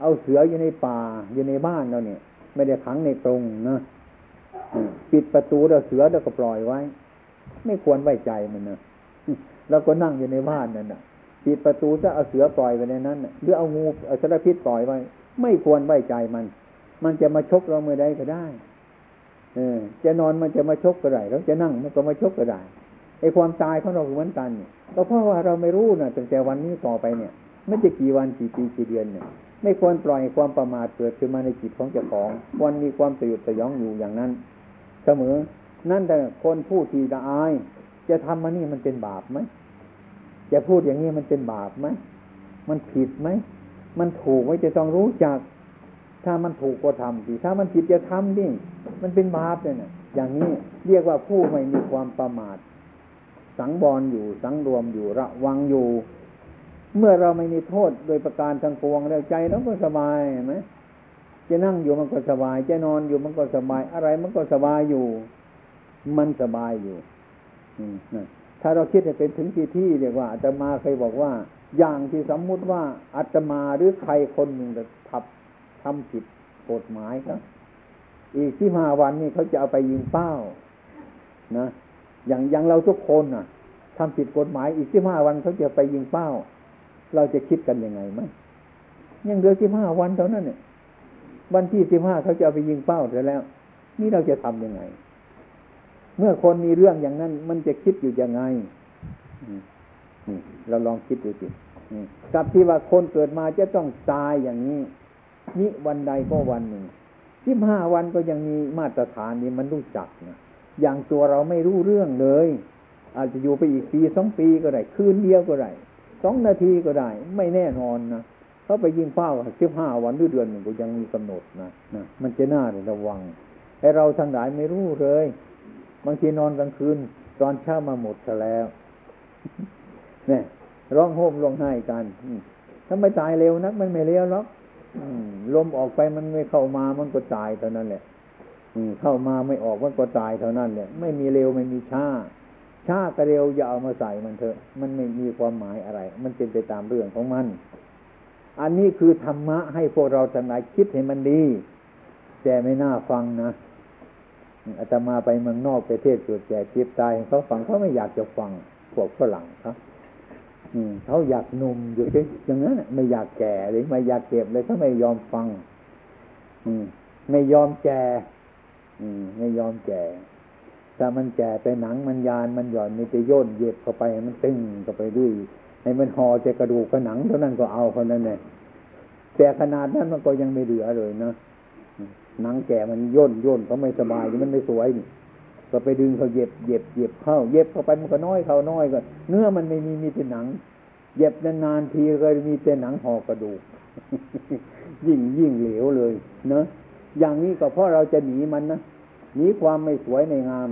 เอาเสืออยู่ในป่าอยู่ในบ้านเราเนี่ย ไม่ได้ขังในตรงนะ ปิดประตูแล้วเสือแล้วก็ปล่อยไว้ ไม่ควรไว้ใจมันนะเราก็นั่งอยู่ในบ้านนั่นน่ะปิดประตูจะเอาเสือปล่อยไว้ในนั้นหรือเอางูเอาสารพิษปล่อยไว้ ไม่ควรไว้ใจมัน มันจะมาชกเราเมื่อใดก็ได้ เออ จะนอนมันจะมาชกก็ได้แล้วจะนั่งมันก็มาชกก็ได้ไอ้ความตายของเราเหมือนกันเนี่ยก็เพราะว่าเราไม่รู้นะตั้งแต่วันนี้ต่อไปเนี่ยไม่จะกี่วันกี่ปีกี่เดือนเนี่ย ไม่ควรปล่อยความประมาทเกิดขึ้นมาในจิตของเจ้าของวันมีความสยดสยองอยู่อย่างนั้น เสมอ นั่นแต่คนพูดทีละอาย จะทำมานี่มันเป็นบาปไหมจะพูดอย่างนี้มันเป็นบาปไหมมันผิดไหมมันถูกไหมจะต้องรู้จัก ถ้ามันถูกก็ทำสิถ้ามันผิดจะทำดิมันเป็นบาปเนี่ยอย่างนี้เรียกว่าผู้ไม่มีความประมาท สังบอนอยู่สังรวมอยู่ระวังอยู่ เมื่อเราไม่มีโทษโดยประการทางปวงแล้วใจเราก็สบายไหม จะนั่งอยู่มันก็สบาย จะนอนอยู่มันก็สบาย อะไรมันก็สบายอยู่ มันสบายอยู่ถ้าเราคิดให้เป็นถึงที่ที่เรียกว่าอาตมาเคยบอกว่า อย่างที่สมมุติว่าอาตมาหรือใครคนหนึ่งจะทับทำผิดกฎหมายครับ อีกที่มาวันนี้เขาจะเอาไปยิงเป้านะอย่างอย่างเราทุกคนน่ะทำผิดกฎหมายอีกที่ห้าวันเขาจะไปยิงเป้า เราจะคิดกันยังไงไหมยังเหลือสิบห้าวันเท่านั้นเนี่ย วันที่สิบห้าเขาจะเอาไปยิงเป้าเสร็จแล้ว นี่เราจะทํำยังไง เมื่อคนมีเรื่องอย่างนั้น มันจะคิดอยู่ยังไงเราลองคิดดูสิกับที่ว่าคนเกิดมาจะต้องตายอย่างนี้ นี่วันใดก็วันหนึ่งสิบห้าวันก็ยังมีมาตรฐานนี้มันรู้จักนะอย่างตัวเราไม่รู้เรื่องเลย อาจจะอยู่ไปอีกปีสองปีก็ได้ คืนเดียวก็ได้สองนาทีก็ได้ ไม่แน่นอนนะ เขาไปยิงเป้าสิบห้าวันหรือเดือนหนึ่งก็ยังมีกำหนดนะนะมันจะน่าระวังไอเราทั้งหลายไม่รู้เลย บางทีนอนกลางคืน ตอนเช้ามาหมดซะแล้วเนี่ยร้องโฮมร้องไห้กันถ้าไม่ตายเร็วนักมันไม่เร็วหรอกลมออกไปมันไม่เข้ามามันก็ตายเท่านั้นแหละเข้ามาไม่ออกมันก็ตายเท่านั้นแหละไม่มีเร็วไม่มีช้าช้ากับเร็วอย่าเอามาใส่มันเถอะ มันไม่มีความหมายอะไร มันเป็นไปตามเรื่องของมัน อันนี้คือธรรมะให้พวกเราทั้งหลายคิดให้มันดี แต่ไม่น่าฟังนะอาตมาไปเมืองนอกไปเทศเกิดแก่เจ็บตายเขาฟังเขาไม่อยากจะฟังพวกฝรั่งครับเขาอยากหนุ่มอยู่อย่างนั้นไม่อยากแก่หรือไม่อยากเก็บเลยเขาไม่ยอมฟัง อืม ไม่ยอมแก่ อืม ไม่ยอมแก่ถ้ามันแก่ไปหนังมันยานมันหย่อนมันจะย่นเย็บเข้าไปมันตึงเข้าไปด้วย ให้มันห่อจะกระดูกกระหนังเท่านั้นก็เอาคนนั้นเลยแต่ขนาดนั้นมันก็ยังไม่เหลือเลยนะหนังแก่มันย่นย่นเขาไม่สบายมันไม่สวยนี่ก็ไปดึงเขาเย็บเย็บเย็บเข้าเย็บเข้าไปมันก็น้อยเขาน้อยก็เนื้อมันไม่มีมีแต่หนัง เย็บนานๆทีก็มีแต่หนังห่อกระดูก ยิ่งยิ่งเหลวเลยเนะอย่างนี้ก็เพราะเราจะหนีมันนะหนีความไม่สวยในงาม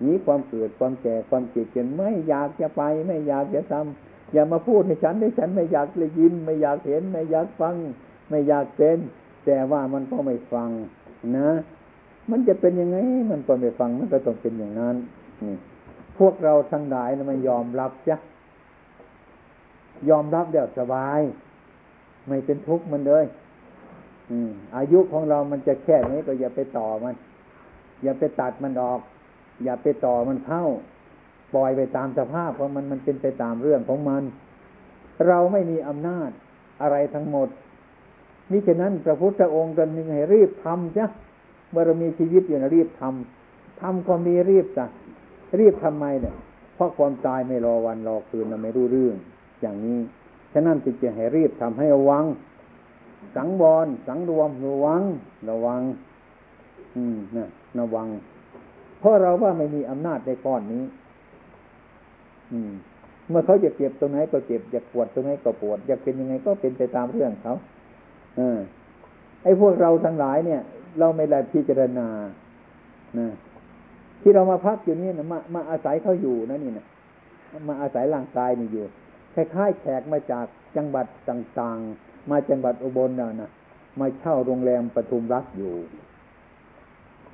หนีความเกิดความแก่ความเจ็บเจ็บไม่อยากจะไปไม่อยากจะทำ อย่ามาพูดให้ฉันให้ฉันไม่อยากเลยยิน ไม่อยากเห็น ไม่อยากฟัง ไม่อยากเป็น แต่ว่ามันก็ไม่ฟังนะ มันจะเป็นยังไง มันก็ไม่ฟังมันก็ต้องเป็นอย่างนั้นพวกเราทั้งหลายนะมันยอมรับจ้ะยอมรับเดี๋ยวสบาย ไม่เป็นทุกข์มันเลยอืมอายุของเรามันจะแค่นี้ก็อย่าไปต่อมัน อย่าไปตัดมันออก อย่าไปต่อมันเข้า ปล่อยไปตามสภาพของมันมันเป็นไปตามเรื่องของมัน เราไม่มีอำนาจอะไรทั้งหมดมิฉะนั้นพระพุทธองค์ตรัสให้รีบทำจ้ะเมื่อเรามีชีวิตอยู่นะรีบทำทำความดีรีบจ้ะรีบทำไมเนี่ยเพราะความตายไม่รอวันรอคืนเราไม่รู้เรื่อง อย่างนี้ฉะนั้นจึงจะให้รีบทำให้ระวัง สังวรสังรวมระวังระวัง อืมนะระวัง เพราะเราว่าไม่มีอำนาจในก้อนนี้ อืม เมื่อเขาจะเก็บตรงไหนก็เก็บอยากปวดตรงไหนก็ปวดอยากเป็นยังไงก็เป็นไปตามเรื่องเขาเออไอ้พวกเราทั้งหลายเนี่ย เราไม่ได้พิจารณานะที่เรามาพักอยู่นี่นะมามาอาศัยเขาอยู่นะนี่นะมาอาศัยร่างกายนี่อยู่คล้ายๆแขกมาจากจังหวัดต่างๆ มาจังหวัดอุบลน่ะนะมาเช่าโรงแรมปทุมรักอยู่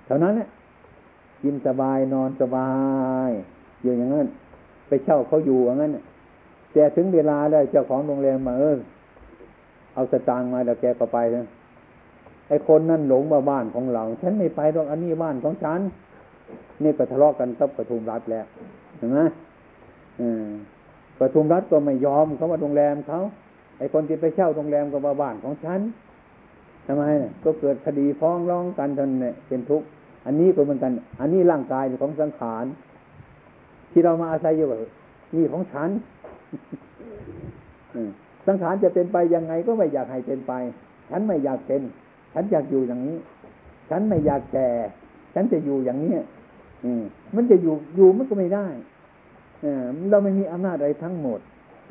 เท่านั้นเนี่ยกินสบายนอนสบาย อยู่อย่างนั้น ไปเช่าเขาอยู่อย่างนั้นแต่ถึงเวลาแล้วเจ้าของโรงแรมมาเออเอาสตางค์มาแล้วแกก็ไปนะไอคนนั่นหลงมาบ้านของเรา ฉันไม่ไปหรอกอันนี้บ้านของฉันนี่ก็ทะเลาะกันกับปทุมรัฐแล้วเห็นไหมปทุมรัฐก็ไม่ยอมเขาว่าโรงแรมเขาไอคนที่ไปเช่าโรงแรมก็มาบ้านของฉันทำไมเนี่ยก็เกิดคดีฟ้องร้องกันจนเนี่ยเป็นทุกข์อันนี้ก็เหมือนกัน อันนี้ร่างกายของสังขาร ที่เรามาอาศัยอยู่นี่ของฉันสังขารจะเป็นไปยังไงก็ไม่อยากให้เป็นไป ฉันไม่อยากเป็น ฉันอยากอยู่อย่างนี้ ฉันไม่อยากแก่ ฉันจะอยู่อย่างนี้อืมมันจะอยู่อยู่มันก็ไม่ได้เราไม่มีอำนาจอะไรทั้งหมด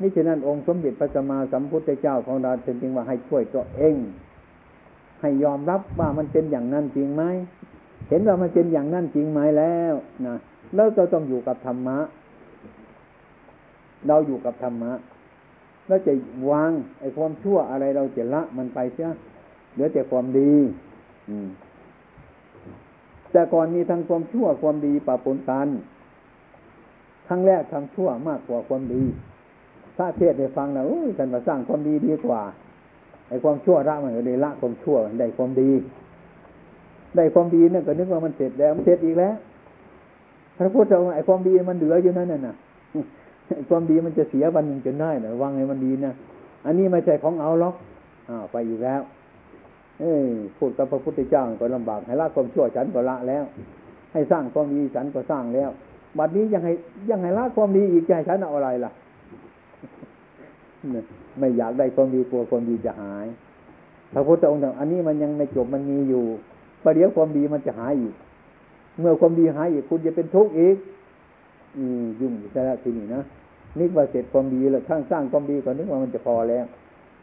นี่ฉะนั้นองค์สมเด็จพระสัมมาสัมพุทธเจ้าของเราจึงว่าให้ช่วยตัวเอง ให้ยอมรับว่ามันเป็นอย่างนั้นจริงไหม เห็นว่ามันเป็นอย่างนั้นจริงไหมแล้วนะ แล้วเราต้องอยู่กับธรรมะ เราอยู่กับธรรมะเราจะวางไอ้ความชั่วอะไรเราจะละมันไปเสียเหลือแต่ความดีแต่ก่อนมีทั้งความชั่วความดีปะปนกันครั้งแรกทำชั่วมากกว่าความดี ถ้าเทศได้ฟังนะโอ้ยกันมาสร้างความดีดีกว่า ไอ้ความชั่วละมันก็ได้ละความชั่วได้ความดี ได้ความดีเนี่ยก็นึกว่ามันเสร็จแล้วมันเสร็จอีกแล้ว พระพุทธองค์ไอ้ความดีมันเหลืออยู่นั่นน่ะไอ้ความดีมันจะเสียวันหนึ่งจนได้นะวางให้มันดีนะอันนี้ไม่ใช่ของเอาล็อกอ้าวไปอีกแล้ว เอ้พูดกับพระพุทธเจ้าก็ลำบากให้ละความชั่วฉันก็ละแล้ว ให้สร้างความดีฉันก็สร้างแล้วบัดนี้ยังให้ยังให้ละความดีอีกใจฉันเอาอะไรล่ะไม่อยากได้ความดีกลัวความดีจะหาย พระพุทธองค์อันนี้มันยังไม่จบมันมีอยู่ประเดี๋ยวความดีมันจะหายอีก เมื่อความดีหายอีกคุณจะเป็นทุกข์อีก อืยุ่งจะละทีนี้นะนึกว่าเสร็จความดีแล้วทั้งสร้างความดีก่อนนึกว่ามันจะพอแล้ว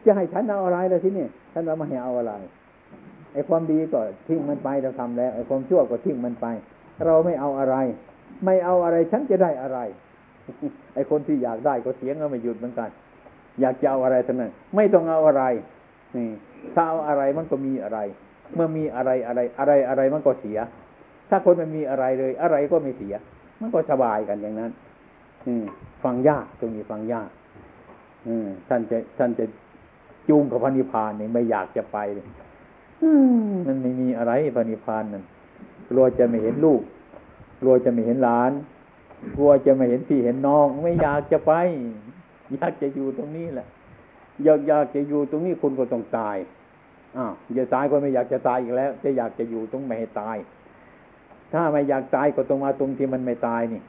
จะให้ฉันเอาอะไรล่ะทีนี้ฉันเอามาให้เอาอะไรไอ้ความดีก็ทิ้งมันไปเราทำแล้วไอ้ความชั่วก็ทิ้งมันไป เราไม่เอาอะไร ไม่เอาอะไรฉันจะได้อะไร ไอ้คนที่อยากได้ก็เสียงก็ไม่หยุดเหมือนกัน อยากจะเอาอะไรทั้งนั้นไม่ต้องเอาอะไรนี่ถ้าเอาอะไรมันก็มีอะไร เมื่อมีอะไรอะไรอะไรอะไรมันก็เสีย ถ้าคนมันมีอะไรเลย อะไรก็ไม่เสีย มันก็สบายกันอย่างนั้น อืฟังยากตรงนี้ฟังยาก อืท่านจะท่านจะจูงกับพระนิพพานเนี่ยไม่อยากจะไปเลยมันไม่มีอะไรพระนิพพานนั่นกลัวจะไม่เห็นลูกกลัวจะไม่เห็นหลานกลัวจะไม่เห็นพี่เห็นน้อง ไม่อยากจะไป อยากจะอยู่ตรงนี้แหละอยากอยากจะอยู่ตรงนี้คุณก็ต้องตายอ้าวอย่าตายก็ไม่อยากจะตายอีกแล้ว จะอยากจะอยู่ตรงไม่ให้ตาย ถ้าไม่อยากตายก็ตรงมาตรงที่มันไม่ตายนี่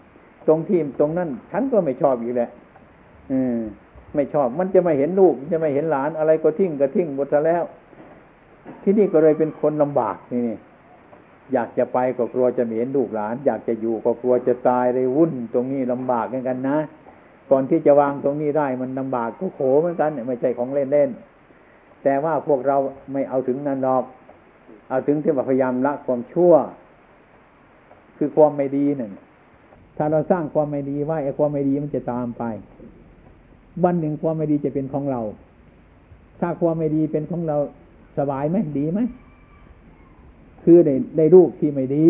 ตรงที่ตรงนั้นฉันก็ไม่ชอบอีกแหละอืมไม่ชอบ มันจะไม่เห็นลูกจะไม่เห็นหลานอะไรก็ทิ้งก็ทิ้งหมดแล้ว ที่นี่ก็เลยเป็นคนลำบากนี่นี่อยากจะไปก็กลัวจะเห็นลูกหลาน อยากจะอยู่ก็กลัวจะตายเลยวุ่น ตรงนี้ลำบากเหมือนกันนะก่อนที่จะวางตรงนี้ได้มันลำบากก็โขเหมือนกันไม่ใช่ของเล่นเล่นแต่ว่าพวกเราไม่เอาถึงนั้นหรอก เอาถึงที่พยายามละความชั่ว คือความไม่ดีนั่นถ้าเราสร้างความไม่ดีไว้ไอ้ความไม่ดีมันจะตามไป วันหนึ่งความไม่ดีจะเป็นของเรา ถ้าความไม่ดีเป็นของเราสบายไหมดีไหมคือได้ได้ลูกที่ไม่ดี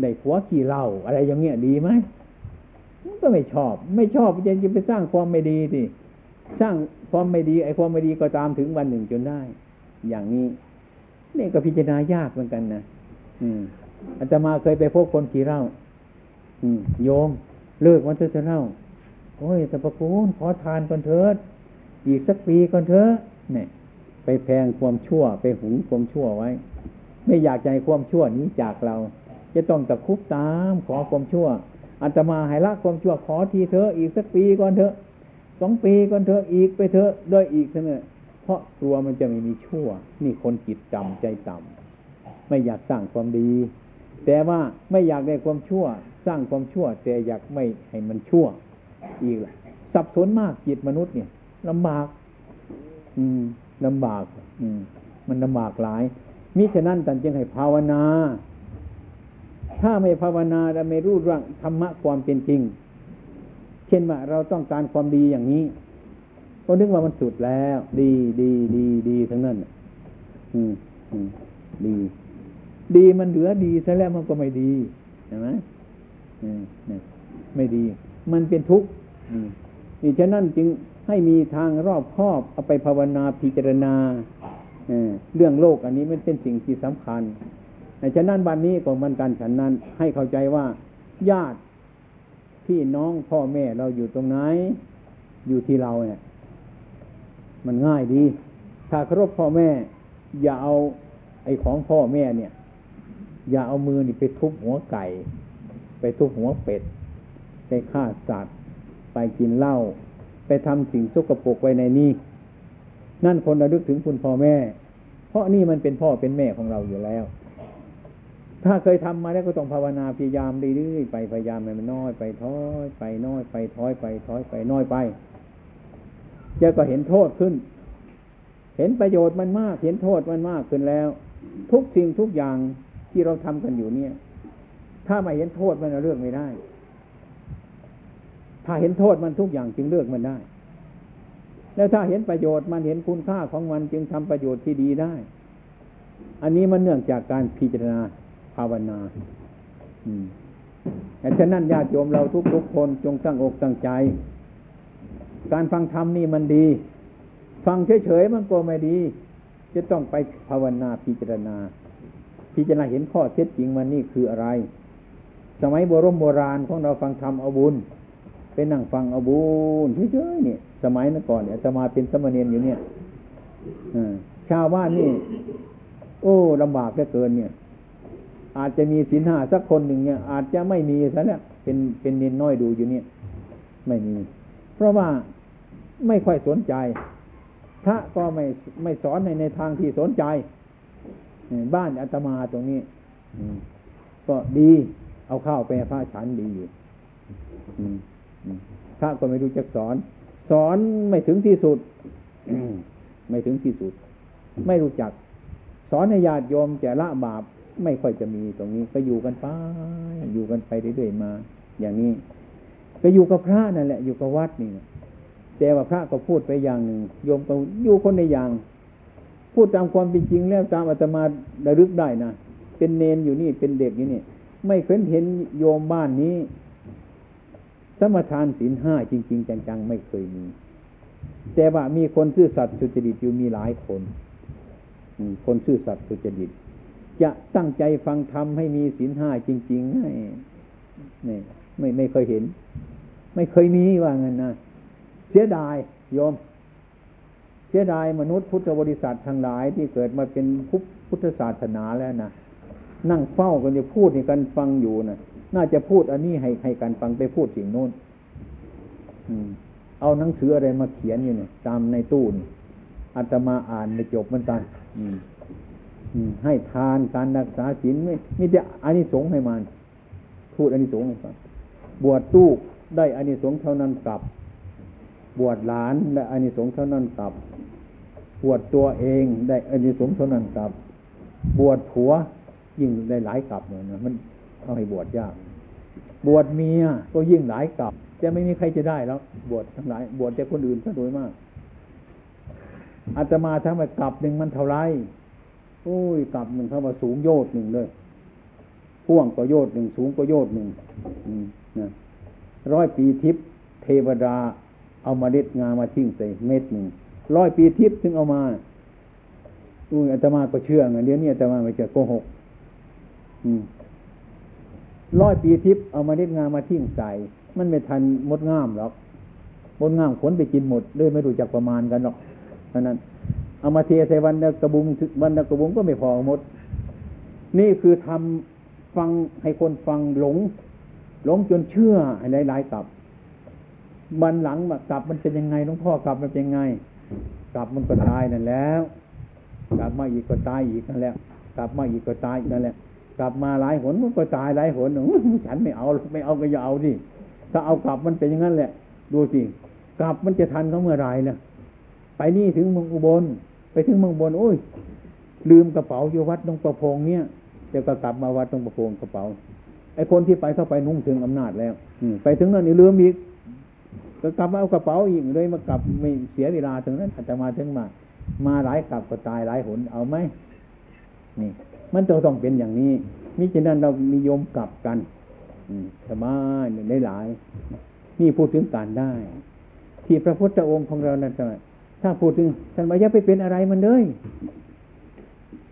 ได้ผัวขี้เหล้าอะไรอย่างเงี้ยดีไหมมันก็ไม่ชอบ ไม่ชอบจะจะไปสร้างความไม่ดีสิสร้างความไม่ดี ไอ้ความไม่ดีก็ตามถึงวันหนึ่งจนได้ อย่างนี้นี่ก็พิจารณายากเหมือนกันนะอืม อาตมาเคยไปพบคนขี้เหล้าอืมโยม เลิกมันเถอะเล่าโอ้ยแต่ประคุณขอทานก่อนเถิดอีกสักปีก่อนเถอะเนี่ย ไปแพงความชั่ว ไปหุงความชั่วไว้ ไม่อยากใจความชั่วนี้จากเรา จะต้องตะคุบตามขอความชั่วอัตมาให้ละความชั่วขอทีเถอะอีกสักปีก่อนเถอะสองปีก่อนเถอะอีกไปเถอะด้วยอีกเถอเพราะกลัวมันจะไม่มีชั่ว นี่คนจิตต่ำใจต่ำไม่อยากสร้างความดี แต่ว่าไม่อยากได้ความชั่ว สร้างความชั่ว แต่อยากไม่ให้มันชั่ว อีกแหละสับสนมากจิตมนุษย์เนี่ยลำบาก อืมลำบาก อืม มันลำบากหลายมิฉะนั้นตันจึงให้ภาวนา ถ้าไม่ภาวนาและไม่รู้เรื่องธรรมะความเป็นจริง เช่นว่าเราต้องการความดีอย่างนี้ก็นึกว่ามันสุดแล้ว ดีดีดีดีทั้งนั้นอืมอืมดี ดีมันเหลือดีซะแล้วมันก็ไม่ดีใช่ไหมไม่ดี มันเป็นทุกข์นี่ฉะนั้นจึงให้มีทางรอบครอบเอาไปภาวนาพิจารณาเรื่องโลกอันนี้มันเป็นสิ่งที่สำคัญฉะนั้นวันนี้ก็มันการฉันนั้น ให้เข้าใจว่า ญาติพี่น้องพ่อแม่เราอยู่ตรงไหน อยู่ที่เราเนี่ย มันง่ายดี ถ้าเคารพพ่อแม่ อย่าเอาไอ้ของพ่อแม่เนี่ย อย่าเอามือนี่ไปทุบหัวไก่ ไปทุบหัวเป็ด ไปฆ่าสัตว์ ไปกินเหล้าไปทำสิ่งสกปรกไว้ในนี้ นั่นคนระลึกถึงคุณพ่อแม่ เพราะนี่มันเป็นพ่อเป็นแม่ของเราอยู่แล้ว ถ้าเคยทำมาแล้วก็ต้องภาวนาพยายามเรื่อยๆไปพยายามให้มันน้อยไปท้อยไปน้อยไปท้อยไปท้อยไปน้อยไปเจ้าก็เห็นโทษขึ้น เห็นประโยชน์มันมาก เห็นโทษมันมากขึ้นแล้ว ทุกสิ่งทุกอย่าง ที่เราทำกันอยู่เนี่ย ถ้าไม่เห็นโทษมันเรื่องไม่ได้ ถ้าเห็นโทษมันทุกอย่างจึงเลือกมันได้ แล้วถ้าเห็นประโยชน์มันเห็นคุณค่าของมันจึงทำประโยชน์ที่ดีได้ อันนี้มันเนื่องจากการพิจารณาภาวนา อืมฉะนั้นญาติโยมเราทุกๆคนจงตั้งอกตั้งใจ การฟังธรรมนี่มันดี ฟังเฉยๆมันก็ไม่ดี จะต้องไปภาวนาพิจารณา พิจารณาเห็นข้อเท็จจริงมันนี่คืออะไร สมัยโบรมโบราณของเราฟังธรรมเอาบุญเป็นนั่งฟังเอาบุญเฉยๆเนี่ย สมัยนั้นก่อนเนี่ยจะมาเป็นสมณีนอยู่เนี่ยชาวบ้านนี่ โอ้ลำบากเหลือเกินเนี่ย อาจจะมีศีลห้าสักคนหนึ่งเนี่ย อาจจะไม่มีซะแล้วเป็นเป็นเนนน้อยดูอยู่เนี่ย ไม่มี เพราะว่าไม่ค่อยสนใจ พระก็ไม่ไม่สอนในในทางที่สนใจ บ้านอาตมาตรงนี้ก็ดีเอาข้าวไปพระฉันดีอยู่พระก็ไม่รู้จักสอน สอนไม่ถึงที่สุดไม่ถึงที่สุด ไม่รู้จัก สอนให้ญาติโยมจะละบาปไม่ค่อยจะมีตรงนี้ก็อยู่กันไปอยู่กันไปเรื่อยๆมา อย่างนี้ ก็อยู่กับพระนั่นแหละ อยู่กับวัดนี่แต่ว่าพระก็พูดไปอย่างหนึ่งโยมก็อยู่คนในอย่าง พูดตามความเป็นจริงแล้วตามอาตมาระลึกได้นะเป็นเนนอยู่นี่เป็นเด็กอยู่นี่ ไม่เคยเห็นโยมบ้านนี้ สมทานศีลห้าจริง ๆ จังๆ ไม่เคยมี แต่ว่ามีคนซื่อสัตย์สุจริตอยู่มีหลายคนคนซื่อสัตย์สุจริตจะตั้งใจฟังธรรมให้มีศีลห้าจริงๆไม่ไม่ไม่ไม่เคยเห็น ไม่เคยมีว่างั้นนะเสียดายโยม เสียดายมนุษย์พุทธบริษัททั้งหลายที่เกิดมาเป็นพุทธศาสนาแล้วนะนั่งเฝ้ากันจะพูดให้กันฟังอยู่นะน่าจะพูดอันนี้ให้ให้กันฟังไปพูดสิ่งโน้นเอาหนังสืออะไรมาเขียนอยู่เนี่ยตามในตู้นอาตมาอ่านไม่จบมันกันให้ทานการรักษาศีลไม่มีแต่อานิสงส์ให้มันพูดอานิสงส์ให้ฟังบวชตู้ได้อานิสงส์เท่านั้นกลับ บวชหลานได้อานิสงส์เท่านั้นกลับบวชตัวเองได้อานิสงส์เท่านั้นกลับบวชผัวยิ่งได้หลายกลับเลยนะมันเอาให้บวชยาก บวชเมียก็ยิ่งหลายกลับแต่ไม่มีใครจะได้แล้ว บวชทั้งหลาย บวชแต่คนอื่นซะโดยมากอาตมาทั้งไปกลับหนึ่งมันเท่าไรโอ้ยกลับหนึ่งเข้ามาสูงโยดหนึ่งเลยพ่วงก็โยดหนึ่งสูงก็โยดหนึ่งนะร้อยปีทิพย์เทวดา เอามาเด็ดงามาทิ้งใส่เม็ดหนึ่งร้อยปีทิพย์ถึงเอามาอุ้ยอาตมาก็เชื่อไงเดี๋ยวนี้อาตมาไม่เชื่อโกหกร้อยปีทิพย์เอามาเด็ดงามาทิ้งใส่มันไม่ทันมดง่ามหรอกมดง่ามขนไปกินหมดเลยไม่รู้จักประมาณกันหรอกเพราะนั้นเอามาเทใส่วันกระบุงวันกระบุงก็ไม่พอหมด นี่คือทำฟังให้คนฟังหลง หลงจนเชื่อหลายๆกับ มันหลังมากลับมันเป็นยังไงหลวงพ่อกลับมันเป็นยังไง กลับมันก็ตายนั่นแล้ว กลับมาอีกก็ตายอีกนั่นแหละกลับมาอีกก็ตายอีกนั่นแหละ กลับมาหลายหนมันก็ตายหลายหนฉันไม่เอาไม่เอาก็อย่าเอาดิถ้าเอากลับมันเป็นอย่างนั้นแหละ ดูสิกลับมันจะทันเขาเมื่อไรเนี่ยไปนี่ถึงเมืองอุบล ไปถึงเมืองอุบลโอ้ย ลืมกระเป๋าอยู่วัดตรงประพงเนี่ยเดี๋ยวก็กลับมาวัดตรงประพงกระเป๋าไอ้คนที่ไปเข้าไปนุ่งถึงอำนาจแล้วไปถึงนั่นนี่ลืมอีก ก็กลับมาเอากระเป๋าอีกเลยมากลับไม่เสียเวลาถึงนั้นอาจจะมาถึงมา มาหลายกลับก็ตายหลายหนเอาไหมนี่ มันจะต้องเป็นอย่างนี้มิฉะนั้นเรามีโยมกลับกันสบายได้หลายนี่พูดถึงการได้ ที่พระพุทธองค์ของเรานั่นถ้าพูดถึงท่านบอกอย่าไปเป็นอะไรมันเลย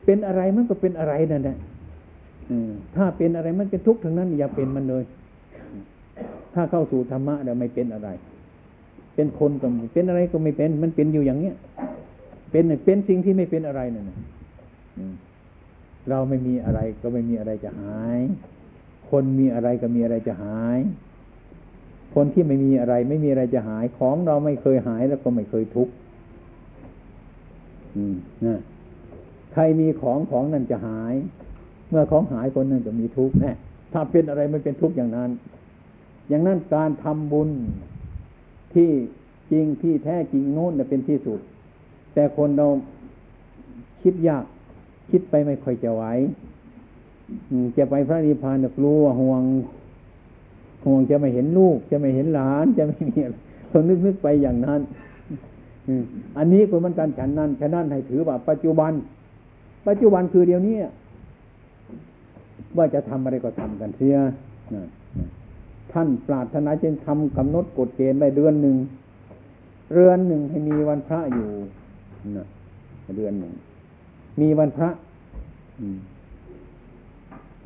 เป็นอะไรมันก็เป็นอะไรนั่นแหละถ้าเป็นอะไรมันเป็นทุกข์ทั้งนั้น อย่าเป็นมันเลย ถ้าเข้าสู่ธรรมะเดี๋ยวไม่เป็นอะไร เป็นคนก็เป็นอะไรก็ไม่เป็น มันเป็นอยู่อย่างเนี้ย เป็นเป็นสิ่งที่ไม่เป็นอะไรนั่นเราไม่มีอะไรก็ไม่มีอะไรจะหาย คนมีอะไรก็มีอะไรจะหาย คนที่ไม่มีอะไร ไม่มีอะไรจะหายของเราไม่เคยหายแล้วก็ไม่เคยทุกข์นะใครมีของของนั้นจะหาย เมื่อของหายคนนั้นจะมีทุกข์แน่ถ้าเป็นอะไรไม่เป็นทุกข์อย่างนั้น อย่างนั้นการทำบุญ ที่จริงที่แท้จริงโน้นเป็นที่สุด แต่คนเราคิดยากคิดไปไม่ค่อยจะไหวจะไปพระนิพพานกลัวห่วง ห่วงจะไม่เห็นลูก จะไม่เห็นหลาน จะไม่มีคนนึกนึกไปอย่างนั้นอันนี้ก็มันการฉันนั้นฉะนั้นให้ถือว่า ปัจจุบัน ปัจจุบันคือเดี๋ยวนี้ว่าจะทำอะไรก็ทำกันเสีย ท่านปราถนาจึงทำกำหนดกฎเกณฑ์ไว้เดือนหนึ่งเรือนหนึ่งให้มีวันพระอยู่นะเดือนหนึ่งมีวันพระ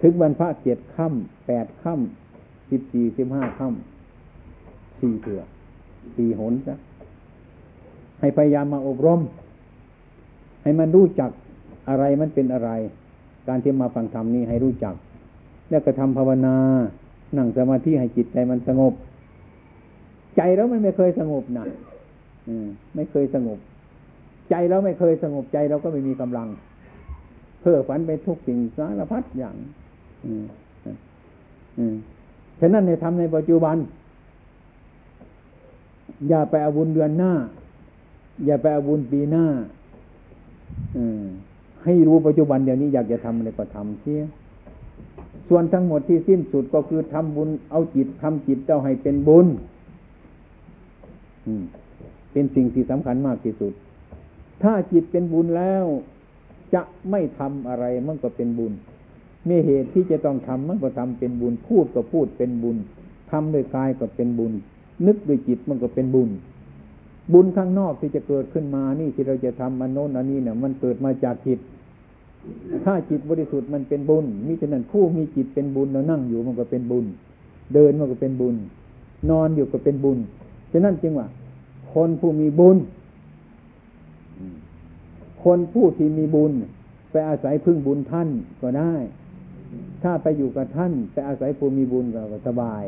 ถึงวันพระเจ็ดค่ำแปดค่ำสิบสี่สิบห้าค่ำสี่เถื่อสี่หนนะให้พยายามมาอบรม ให้มันรู้จักอะไรมันเป็นอะไร การที่มาฟังธรรมนี้ให้รู้จัก แล้วก็ทำภาวนา นั่งสมาธิให้จิตใจมันสงบ ใจแล้วมันไม่เคยสงบนะไม่เคยสงบ ใจเราไม่เคยสงบใจเราก็ไม่มีกำลัง เพ้อฝันไปทุกสิ่งสารพัดอย่างฉะนั้นในทำในปัจจุบัน อย่าไปอาวุธเดือนหน้า อย่าไปอาวุธปีหน้าให้รู้ปัจจุบันเดี๋ยวนี้อยากจะทำอะไรก็ทำเสีย ส่วนทั้งหมดที่สิ้นสุดก็คือทำบุญเอาจิตทำจิตเจ้าให้เป็นบุญเป็นสิ่งที่สำคัญมากที่สุด ถ้าจิตเป็นบุญแล้ว จะไม่ทำอะไรมันก็เป็นบุญมีเหตุที่จะต้องทำมันก็ทำเป็นบุญ พูดก็พูดเป็นบุญทำด้วยกายก็เป็นบุญ นึกด้วยจิตมันก็เป็นบุญ บุญข้างนอกที่จะเกิดขึ้นมานี่ที่เราจะทำมันโน้นอันนี้เนี่ยมันเกิดมาจากจิต ถ้าจิตบริสุทธิ์มันเป็นบุญมิฉะนั้นผู้มีจิตเป็นบุญเรานั่งอยู่มันก็เป็นบุญ เดินมันก็เป็นบุญ นอนอยู่ก็เป็นบุญฉะนั้นจึงว่า คนผู้มีบุญ คนผู้ที่มีบุญ ไปอาศัยพึ่งบุญท่านก็ได้ ถ้าไปอยู่กับท่าน ไปอาศัยภูมิบุญก็สบาย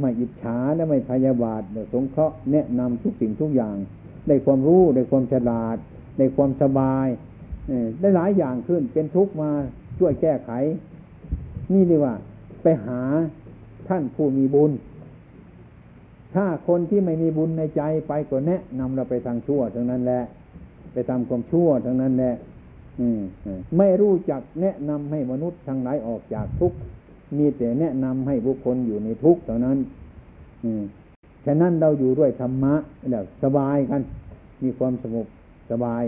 ไม่อิจฉาและไม่พยาบาทสงเคราะห์แนะนำทุกสิ่งทุกอย่าง ได้ความรู้ได้ความฉลาดได้ความสบาย ได้หลายอย่างขึ้นเป็นทุกข์มาช่วยแก้ไข นี่เรียกว่า ไปหาท่านผู้มีบุญ ถ้าคนที่ไม่มีบุญในใจไปก็แนะนำเราไปทางชั่วทั้งนั้นแหละ ไปทำความชั่วทั้งนั้นแหละไม่รู้จักแนะนำให้มนุษย์ทั้งหลายออกจากทุกข์มีแต่แนะนำให้บุคคลอยู่ในทุกข์เท่านั้นฉะนั้นเราอยู่ด้วยธรรมะแล้วสบายกัน มีความสงบสบาย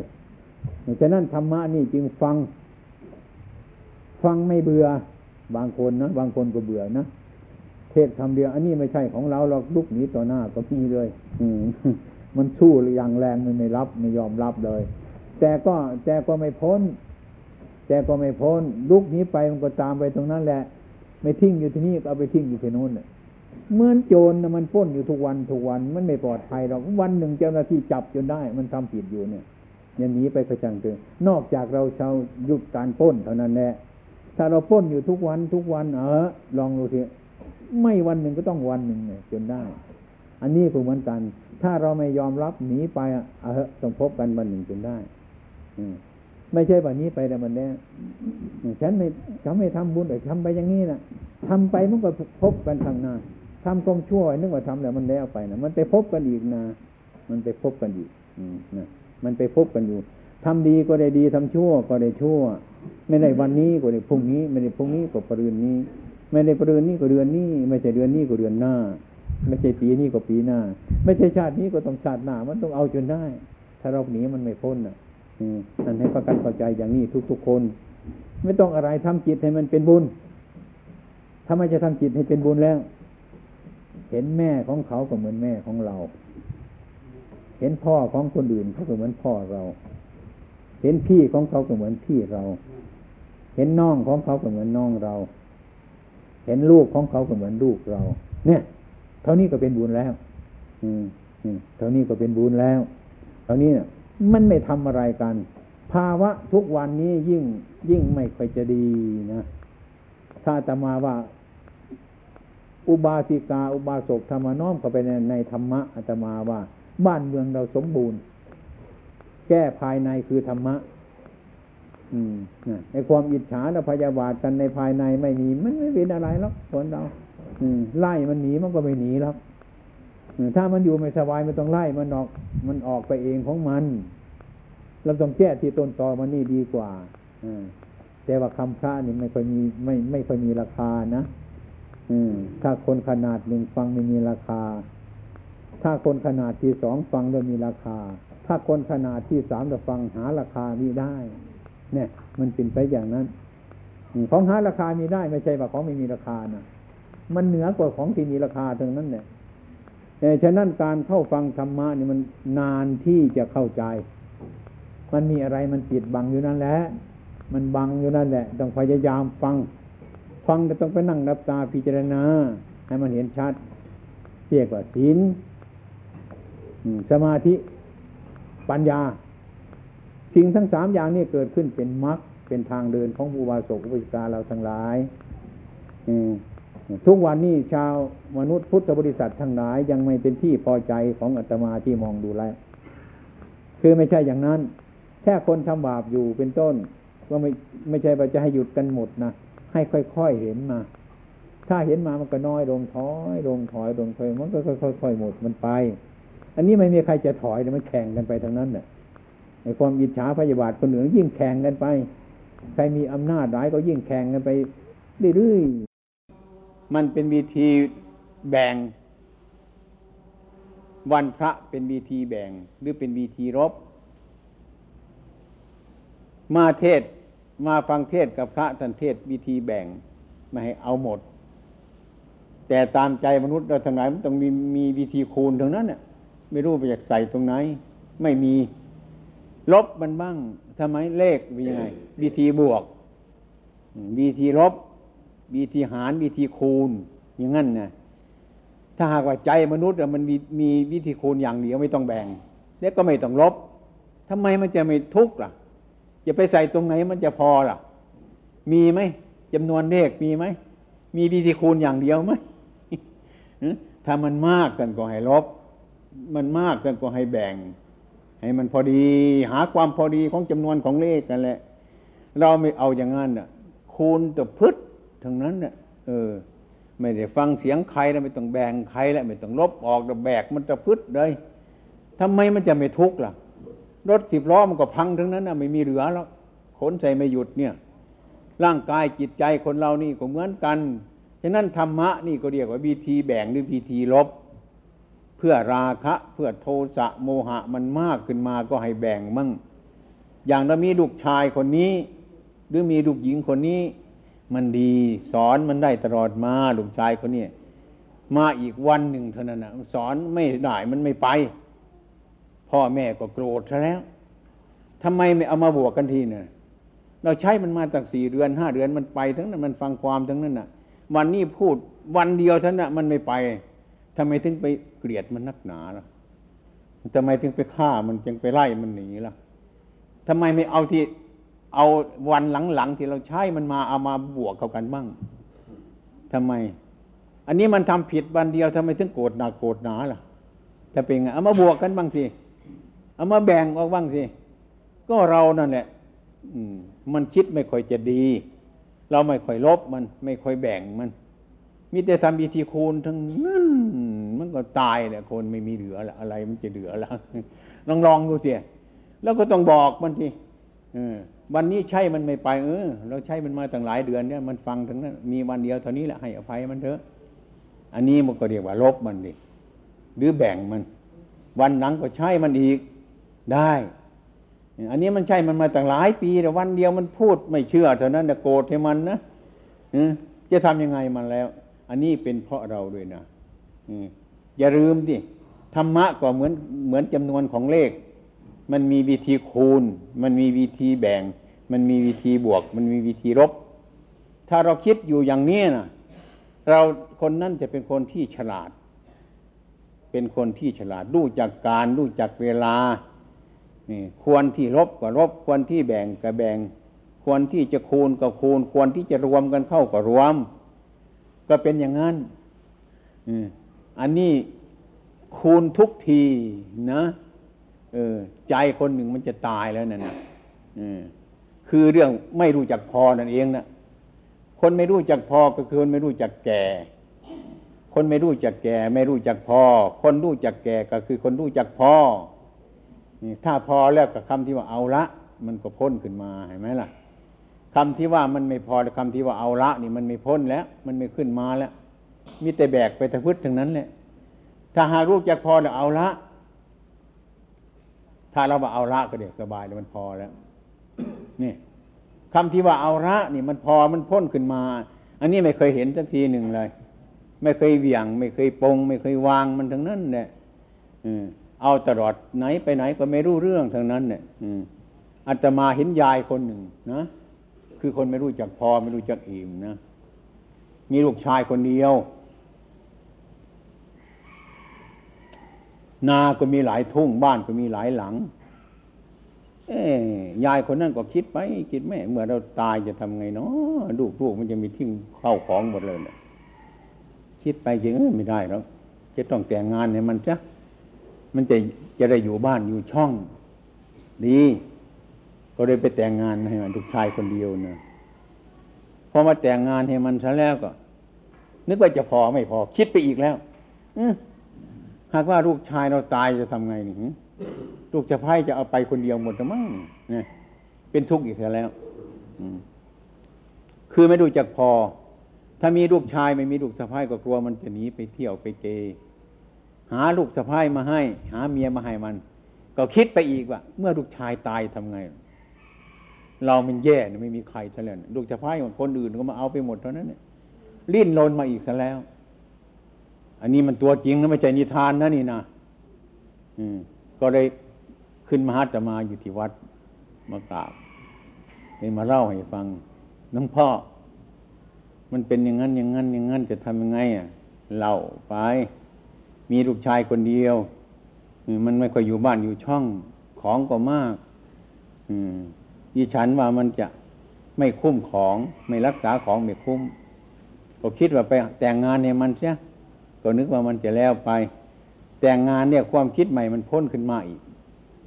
ฉะนั้นธรรมะนี่จึงฟัง ฟังไม่เบื่อ บางคนนะ บางคนก็เบื่อนะ เทศคำเดียว อันนี้ไม่ใช่ของเราเราลุกหนีต่อหน้าก็มีเลย อืมันสู้อย่างแรงมันไม่รับไม่ยอมรับเลย แต่ก็แต่ก็ไม่พ้น แต่ก็ไม่พ้น ลุกนี้ไปมันก็ตามไปตรงนั้นแหละ ไม่ทิ้งอยู่ที่นี่ก็เอาไปทิ้งอยู่ที่โน้นเหมือนโจรนะมันพ้นอยู่ทุกวันทุกวัน มันไม่ปลอดภัยหรอกวันหนึ่งเจ้าหน้าที่จับจนได้ มันทำผิดอยู่เนี่ย อย่างนี้ไปกระชังเกินนอกจากเราชาวหยุดการพ้นเท่านั้นแหละถ้าเราพ้นอยู่ทุกวันทุกวันเออลองดูทีไม่วันหนึ่งก็ต้องวันหนึ่งเนี่ยจนได้ อันนี้ก็เหมือนกัน ถ้าเราไม่ยอมรับหนีไปอะเออต้องพบกันวันหนึ่งจนได้ไม่ใช่แบบนี้ไปแต่มันแน่ฉันไม่ฉันไม่ทำบุญแต่ทำไปอย่างนี้นะทำไปมันก็พบกันทางหน้าทำความชั่วนึกว่าทำแล้วมันแล้วไปนะมันไปพบกันอีกนะ มันไปพบกันอีก อืมนะ มันไปพบกันอยู่ทำดีก็ได้ดีทำชั่วก็ได้ชั่ว ไม่ได้วันนี้ก็ได้พรุ่งนี้ ไม่ได้พรุ่งนี้ก็ปรืนนี้ ไม่ได้ปรืนนี้ก็เดือนนี้ ไม่ใช่เดือนนี้ก็เดือนหน้า ไม่ใช่ปีนี้ก็ปีหน้า ไม่ใช่ชาตินี้ก็ต้องชาติหน้า มันต้องเอาจนได้ ถ้าเราหนีมันไม่พ้นอะนั่นให้ประกันเข้าใจอย่างนี้ทุกๆคน ไม่ต้องอะไรทำจิตให้มันเป็นบุญถ้าไม่จะทำจิตให้เป็นบุญแล้ว เห็นแม่ของเขาก็เหมือนแม่ของเรา เห็นพ่อของคนอื่นเขาก็เหมือนพ่อเรา เห็นพี่ของเขาก็เหมือนพี่เรา เห็นน้องของเขาก็เหมือนน้องเรา เห็นลูกของเขาก็เหมือนลูกเรา เนี่ย เท่านี้ก็เป็นบุญแล้ว อืมเท่านี้ก็เป็นบุญแล้วเท่านี้เนี่ยมันไม่ทำอะไรกัน ภาวะทุกวันนี้ยิ่งยิ่งไม่ค่อยจะดีนะถ้าตมาว่า อุบาสิกา อุบาสกธรรมน้อมเข้าไปในในธรรมะอาตมาว่า บ้านเมืองเราสมบูรณ์ แก้ภายในคือธรรมะอืมในความอิจฉาและพยาบาทกันในภายในไม่มี มันไม่เป็นอะไรหรอกคนเราอืมไล่มันหนีมันก็ไม่หนีหรอกถ้ามันอยู่ไม่สบายมันต้องไล่มันออก มันออกไปเองของมัน เราต้องแก้ที่ต้นตอมันนี่ดีกว่าอแต่ว่าคำพระนี่ไม่ค่อยมีไม่ไม่ค่อยมีราคานะ อืมถ้าคนขนาดหนึ่งฟังไม่มีราคา ถ้าคนขนาดที่สองฟังแล้วมีราคา ถ้าคนขนาดที่สามจะฟังหาราคามีได้ เนี่ย มันเป็นไปอย่างนั้น ของหาราคามีได้ไม่ใช่ว่าของไม่มีราคานะมันเหนือกว่าของที่มีราคาตรงนั้นเนี่ยแต่ฉะนั้นการเข้าฟังธรรมะนี่มันนานที่จะเข้าใจ มันมีอะไรมันปิดบังอยู่นั่นแหละ มันบังอยู่นั่นแหละ ต้องพยายามฟัง ฟังก็ต้องไปนั่งรับตาพิจารณา ให้มันเห็นชัดเรียกว่าศีล สมาธิปัญญา สิ่งทั้งสามอย่างนี้เกิดขึ้นเป็นมรรคเป็นทางเดินของอุบาสกอุบาสิกาเราทั้งหลายทุกวันนี้ชาวมนุษย์พุทธบริษัททั้งหลายยังไม่เป็นที่พอใจของอาตมาที่มองดูแลคือไม่ใช่อย่างนั้น แค่คนทำบาปอยู่เป็นต้น ก็ไม่ไม่ใช่ว่าจะให้หยุดกันหมดนะให้ค่อยๆเห็นมา ถ้าเห็นมามันก็น้อยลงถอยลงถอยลงถอยมันก็ค่อยๆหมดมันไป อันนี้ไม่มีใครจะถอยเลยมันแข่งกันไปทั้งนั้นแหละในความอิจฉาพยาบาทคนเหนือยิ่งแข่งกันไป ใครมีอำนาจร้ายก็ยิ่งแข่งกันไปเรื่อยๆมันเป็นวิธีแบ่ง วันพระเป็นวิธีแบ่ง หรือเป็นวิธีรบ มาเทศมาฟังเทศกับพระท่านเทศวิธีแบ่งไม่ให้เอาหมด แต่ตามใจมนุษย์เราทั้งหลายมันต้องมีมีวิธีคูณทั้งนั้นน่ะ ไม่รู้ไปจากใส่ตรงไหน ไม่มี ลบมันบ้างทำไมเลขเป็นยังไงวิธีบวกวิธีลบวิธีหารวิธีคูณ อย่างนั้นนะถ้าหากว่าใจมนุษย์มันมีมีวิธีคูณอย่างเดียวไม่ต้องแบ่ง แล้วก็ไม่ต้องลบทำไมมันจะไม่ทุกข์ล่ะ จะไปใส่ตรงไหนมันจะพอล่ะ มีไหมจำนวนเลขมีไหมมีวิธีคูณอย่างเดียวไหมถ้ามันมากกันก็ให้ลบ มันมากกันก็ให้แบ่ง ให้มันพอดี หาความพอดีของจำนวนของเลขกันแหละ เราไม่เอาอย่างนั้นน่ะ คูณแต่พึดทั้งนั้นน่ะ เออ ไม่ได้ฟังเสียงใครแล้วไม่ต้องแบ่งใครแล้วไม่ต้องลบออกแต่แบกมันจะพึดเลยทำไมมันจะไม่ทุกข์ล่ะ รถสิบล้อมันก็พังทั้งนั้นนะไม่มีเหลือแล้วขนใส่ไม่หยุดเนี่ย ร่างกายจิตใจคนเรานี่ก็เหมือนกันฉะนั้นธรรมะนี่ก็เรียกว่าวิธีแบ่งหรือวิธีลบ เพื่อราคะ เพื่อโทสะโมหะมันมากขึ้นมาก็ให้แบ่งมั่ง อย่างเรามีลูกชายคนนี้ หรือมีลูกหญิงคนนี้ มันดีสอนมันได้ตลอดมาลูกชายคนนี้มาอีกวันหนึ่งเท่านั้นนะสอนไม่ได้มันไม่ไป พ่อแม่ก็โกรธซะแล้วทำไมไม่เอามาบวกกันทีเนี่ยเราใช้มันมาตั้งสี่เดือนห้าเดือนมันไปทั้งนั้นมันฟังความทั้งนั้นน่ะ วันนี้พูดวันเดียวเท่านั้นน่ะมันไม่ไป ทำไมถึงไปเกลียดมันนักหนาล่ะทำไมถึงไปฆ่ามันจึงไปไล่มันหนีล่ะทำไมไม่เอาที่เอาวันหลังๆที่เราใช้มันมาเอามาบวกเข้ากันบ้างทำไม อันนี้มันทำผิดวันเดียวทำไมถึงโกรธหนักโกรธหนาล่ะจะเป็นไงเอามาบวกกันบ้างสิเอามาแบ่งออกบ้างสิก็เรานั่นแหละอืม มันคิดไม่ค่อยจะดี เราไม่ค่อยลบมัน ไม่ค่อยแบ่งมัน มีแต่ทำวิธีคูณทั้งนั้นมันก็ตายแหละคนไม่มีเหลือละอะไรมันจะเหลือละลองลองดูเสิแล้วก็ต้องบอกมันทีวันนี้ใช่มันไม่ไปเออเราใช้มันมาตั้งหลายเดือนเนี่ยมันฟังทั้งนั้นมีวันเดียวเท่านี้แหละให้อภัยมันเถอะ อันนี้มันก็เรียกว่าลบมันดิหรือแบ่งมัน วันหลังก็ใช้มันอีกได้อันนี้มันใช่มันมาตั้งหลายปีแต่วันเดียวมันพูดไม่เชื่อเท่านั้นนะโกรธให้มันนะจะทำยังไงมันแล้ว อันนี้เป็นเพราะเราด้วยนะอย่าลืมดิธรรมะก็เหมือนเหมือนจำนวนของเลข มันมีวิธีคูณ มันมีวิธีแบ่ง มันมีวิธีบวก มันมีวิธีลบ ถ้าเราคิดอยู่อย่างนี้นะเราคนนั้นจะเป็นคนที่ฉลาด เป็นคนที่ฉลาดรู้จักการรู้จักเวลานี่ควรที่ลบก็ลบ ควรที่แบ่งก็แบ่ง ควรที่จะคูณก็คูณ ควรที่จะรวมกันเข้าก็รวม ก็เป็นอย่างนั้นอันนี้คูณทุกทีนะเออใจคนหนึ่งมันจะตายแล้วนั่นนะคือเรื่องไม่รู้จักพอนั่นเองนะคนไม่รู้จักพอก็คือคนไม่รู้จักแก่ คนไม่รู้จักแก่ ไม่รู้จักพอ คนรู้จักแก่ก็คือคนรู้จักพอถ้าพอแล้วกับคำที่ว่าเอาละ มันก็พ้นขึ้นมาเห็นไหมล่ะ คำที่ว่ามันไม่พอคำที่ว่าเอาละนี่มันไม่พ้นแล้ว มันไม่ขึ้นมาแล้ว มีแต่แบกไปทะพึดทั้งนั้นแหละถ้าหารู้จักพอเนี่ยเอาละ ถ้าเราว่าเอาละก็เดี๋ยวสบายเลยมันพอแล้ว นี่คำที่ว่าเอาละนี่มันพอมันพ้นขึ้นมา อันนี้ไม่เคยเห็นสักทีหนึ่งเลย ไม่เคยเหวี่ยง ไม่เคยปง ไม่เคยวางมันทั้งนั้นเนี่ยเอาตลอดไหนไปไหนก็ไม่รู้เรื่องทั้งนั้นเนี่ยอาตมาเห็นยายคนหนึ่งนะ คือคนไม่รู้จักพอไม่รู้จักอิ่มนะ มีลูกชายคนเดียว นาก็มีหลายทุ่งบ้านก็มีหลายหลัง เอ้ยายคนนั้นก็คิดไปคิดแม่เมื่อเราตายจะทำไงเนาะลูกลูกมันจะมีทิ้งเข้าของหมดเลยเนี่ยคิดไปจริงไม่ได้แล้วจะต้องแต่งงานเนี่ยมันจะมันจะจะได้อยู่บ้านอยู่ช่อง ดี ก็เลยไปแต่งงานให้มันลูกชายคนเดียวนะพอมาแต่งงานให้มันซะแล้วก็ นึกว่าจะพอไม่พอ คิดไปอีกแล้ว อืหากว่าลูกชายเราตายจะทำไงนี่ลูกจะพ่จะเอาไปคนเดียวหมดมั้งเนี่ยเป็นทุกข์อีกแล้วคือไม่ดูจักพอ ถ้ามีลูกชายไม่มีลูกสะพ้ายก็กลัวมันจะหนีไปเที่ยวไปเกหาลูกสะพ้ายมาให้ หาเมียมาให้มัน ก็คิดไปอีกว่า เมื่อลูกชายตายทำไง เรามันแย่ไม่มีใครซะแล้วลูกสะพายของคนอื่นก็มาเอาไปหมดเท่านั้นเนี่ยลิ้นลนมาอีกซะแล้ว อันนี้มันตัวจริงนะไม่ใช่นิทานนะนี่นะอืม ก็เลยขึ้นมาหัตมาอยู่ที่วัดมากราบเลยมาเล่าให้ฟังน้องพ่อ มันเป็นอย่างนั้นอย่างนั้นอย่างนั้นจะทำยังไงอะเล่าไป มีลูกชายคนเดียวมันไม่ค่อยอยู่บ้านอยู่ช่องของก็มาก อืม ดิฉันว่ามันจะไม่คุ้มของไม่รักษาของไม่คุ้มก็คิดว่าไปแต่งงานเนี่ยมันเสียก็นึกว่ามันจะแล้วไป แต่งงานเนี่ยความคิดใหม่มันพ้นขึ้นมาอีก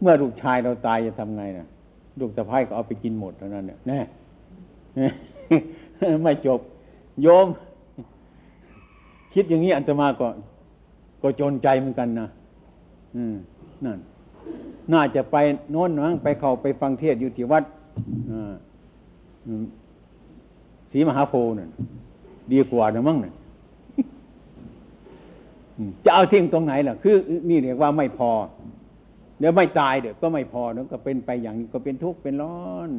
เมื่อลูกชายเราตายจะทำไงนะลูกสะพ้ายก็เอาไปกินหมดเท่านั้นเนี่ยแน่ไม่จบ โยม คิดอย่างนี้อันตมาก็ ก็จนใจเหมือนกันนะอืมนั่น น่าจะไปโน้นนังไปเขาไปฟังเทศอยู่ที่วัดศรีมหาโพนั่นดีกว่านะมั้งเนี่ยจะเอาทิ้งตรงไหนล่ะ คือนี่เรียกว่าไม่พอ เดี๋ยวไม่ตายเดี๋ยวก็ไม่พอเดี๋ยวก็เป็นไปอย่างนี้ก็เป็นทุกข์เป็นร้อน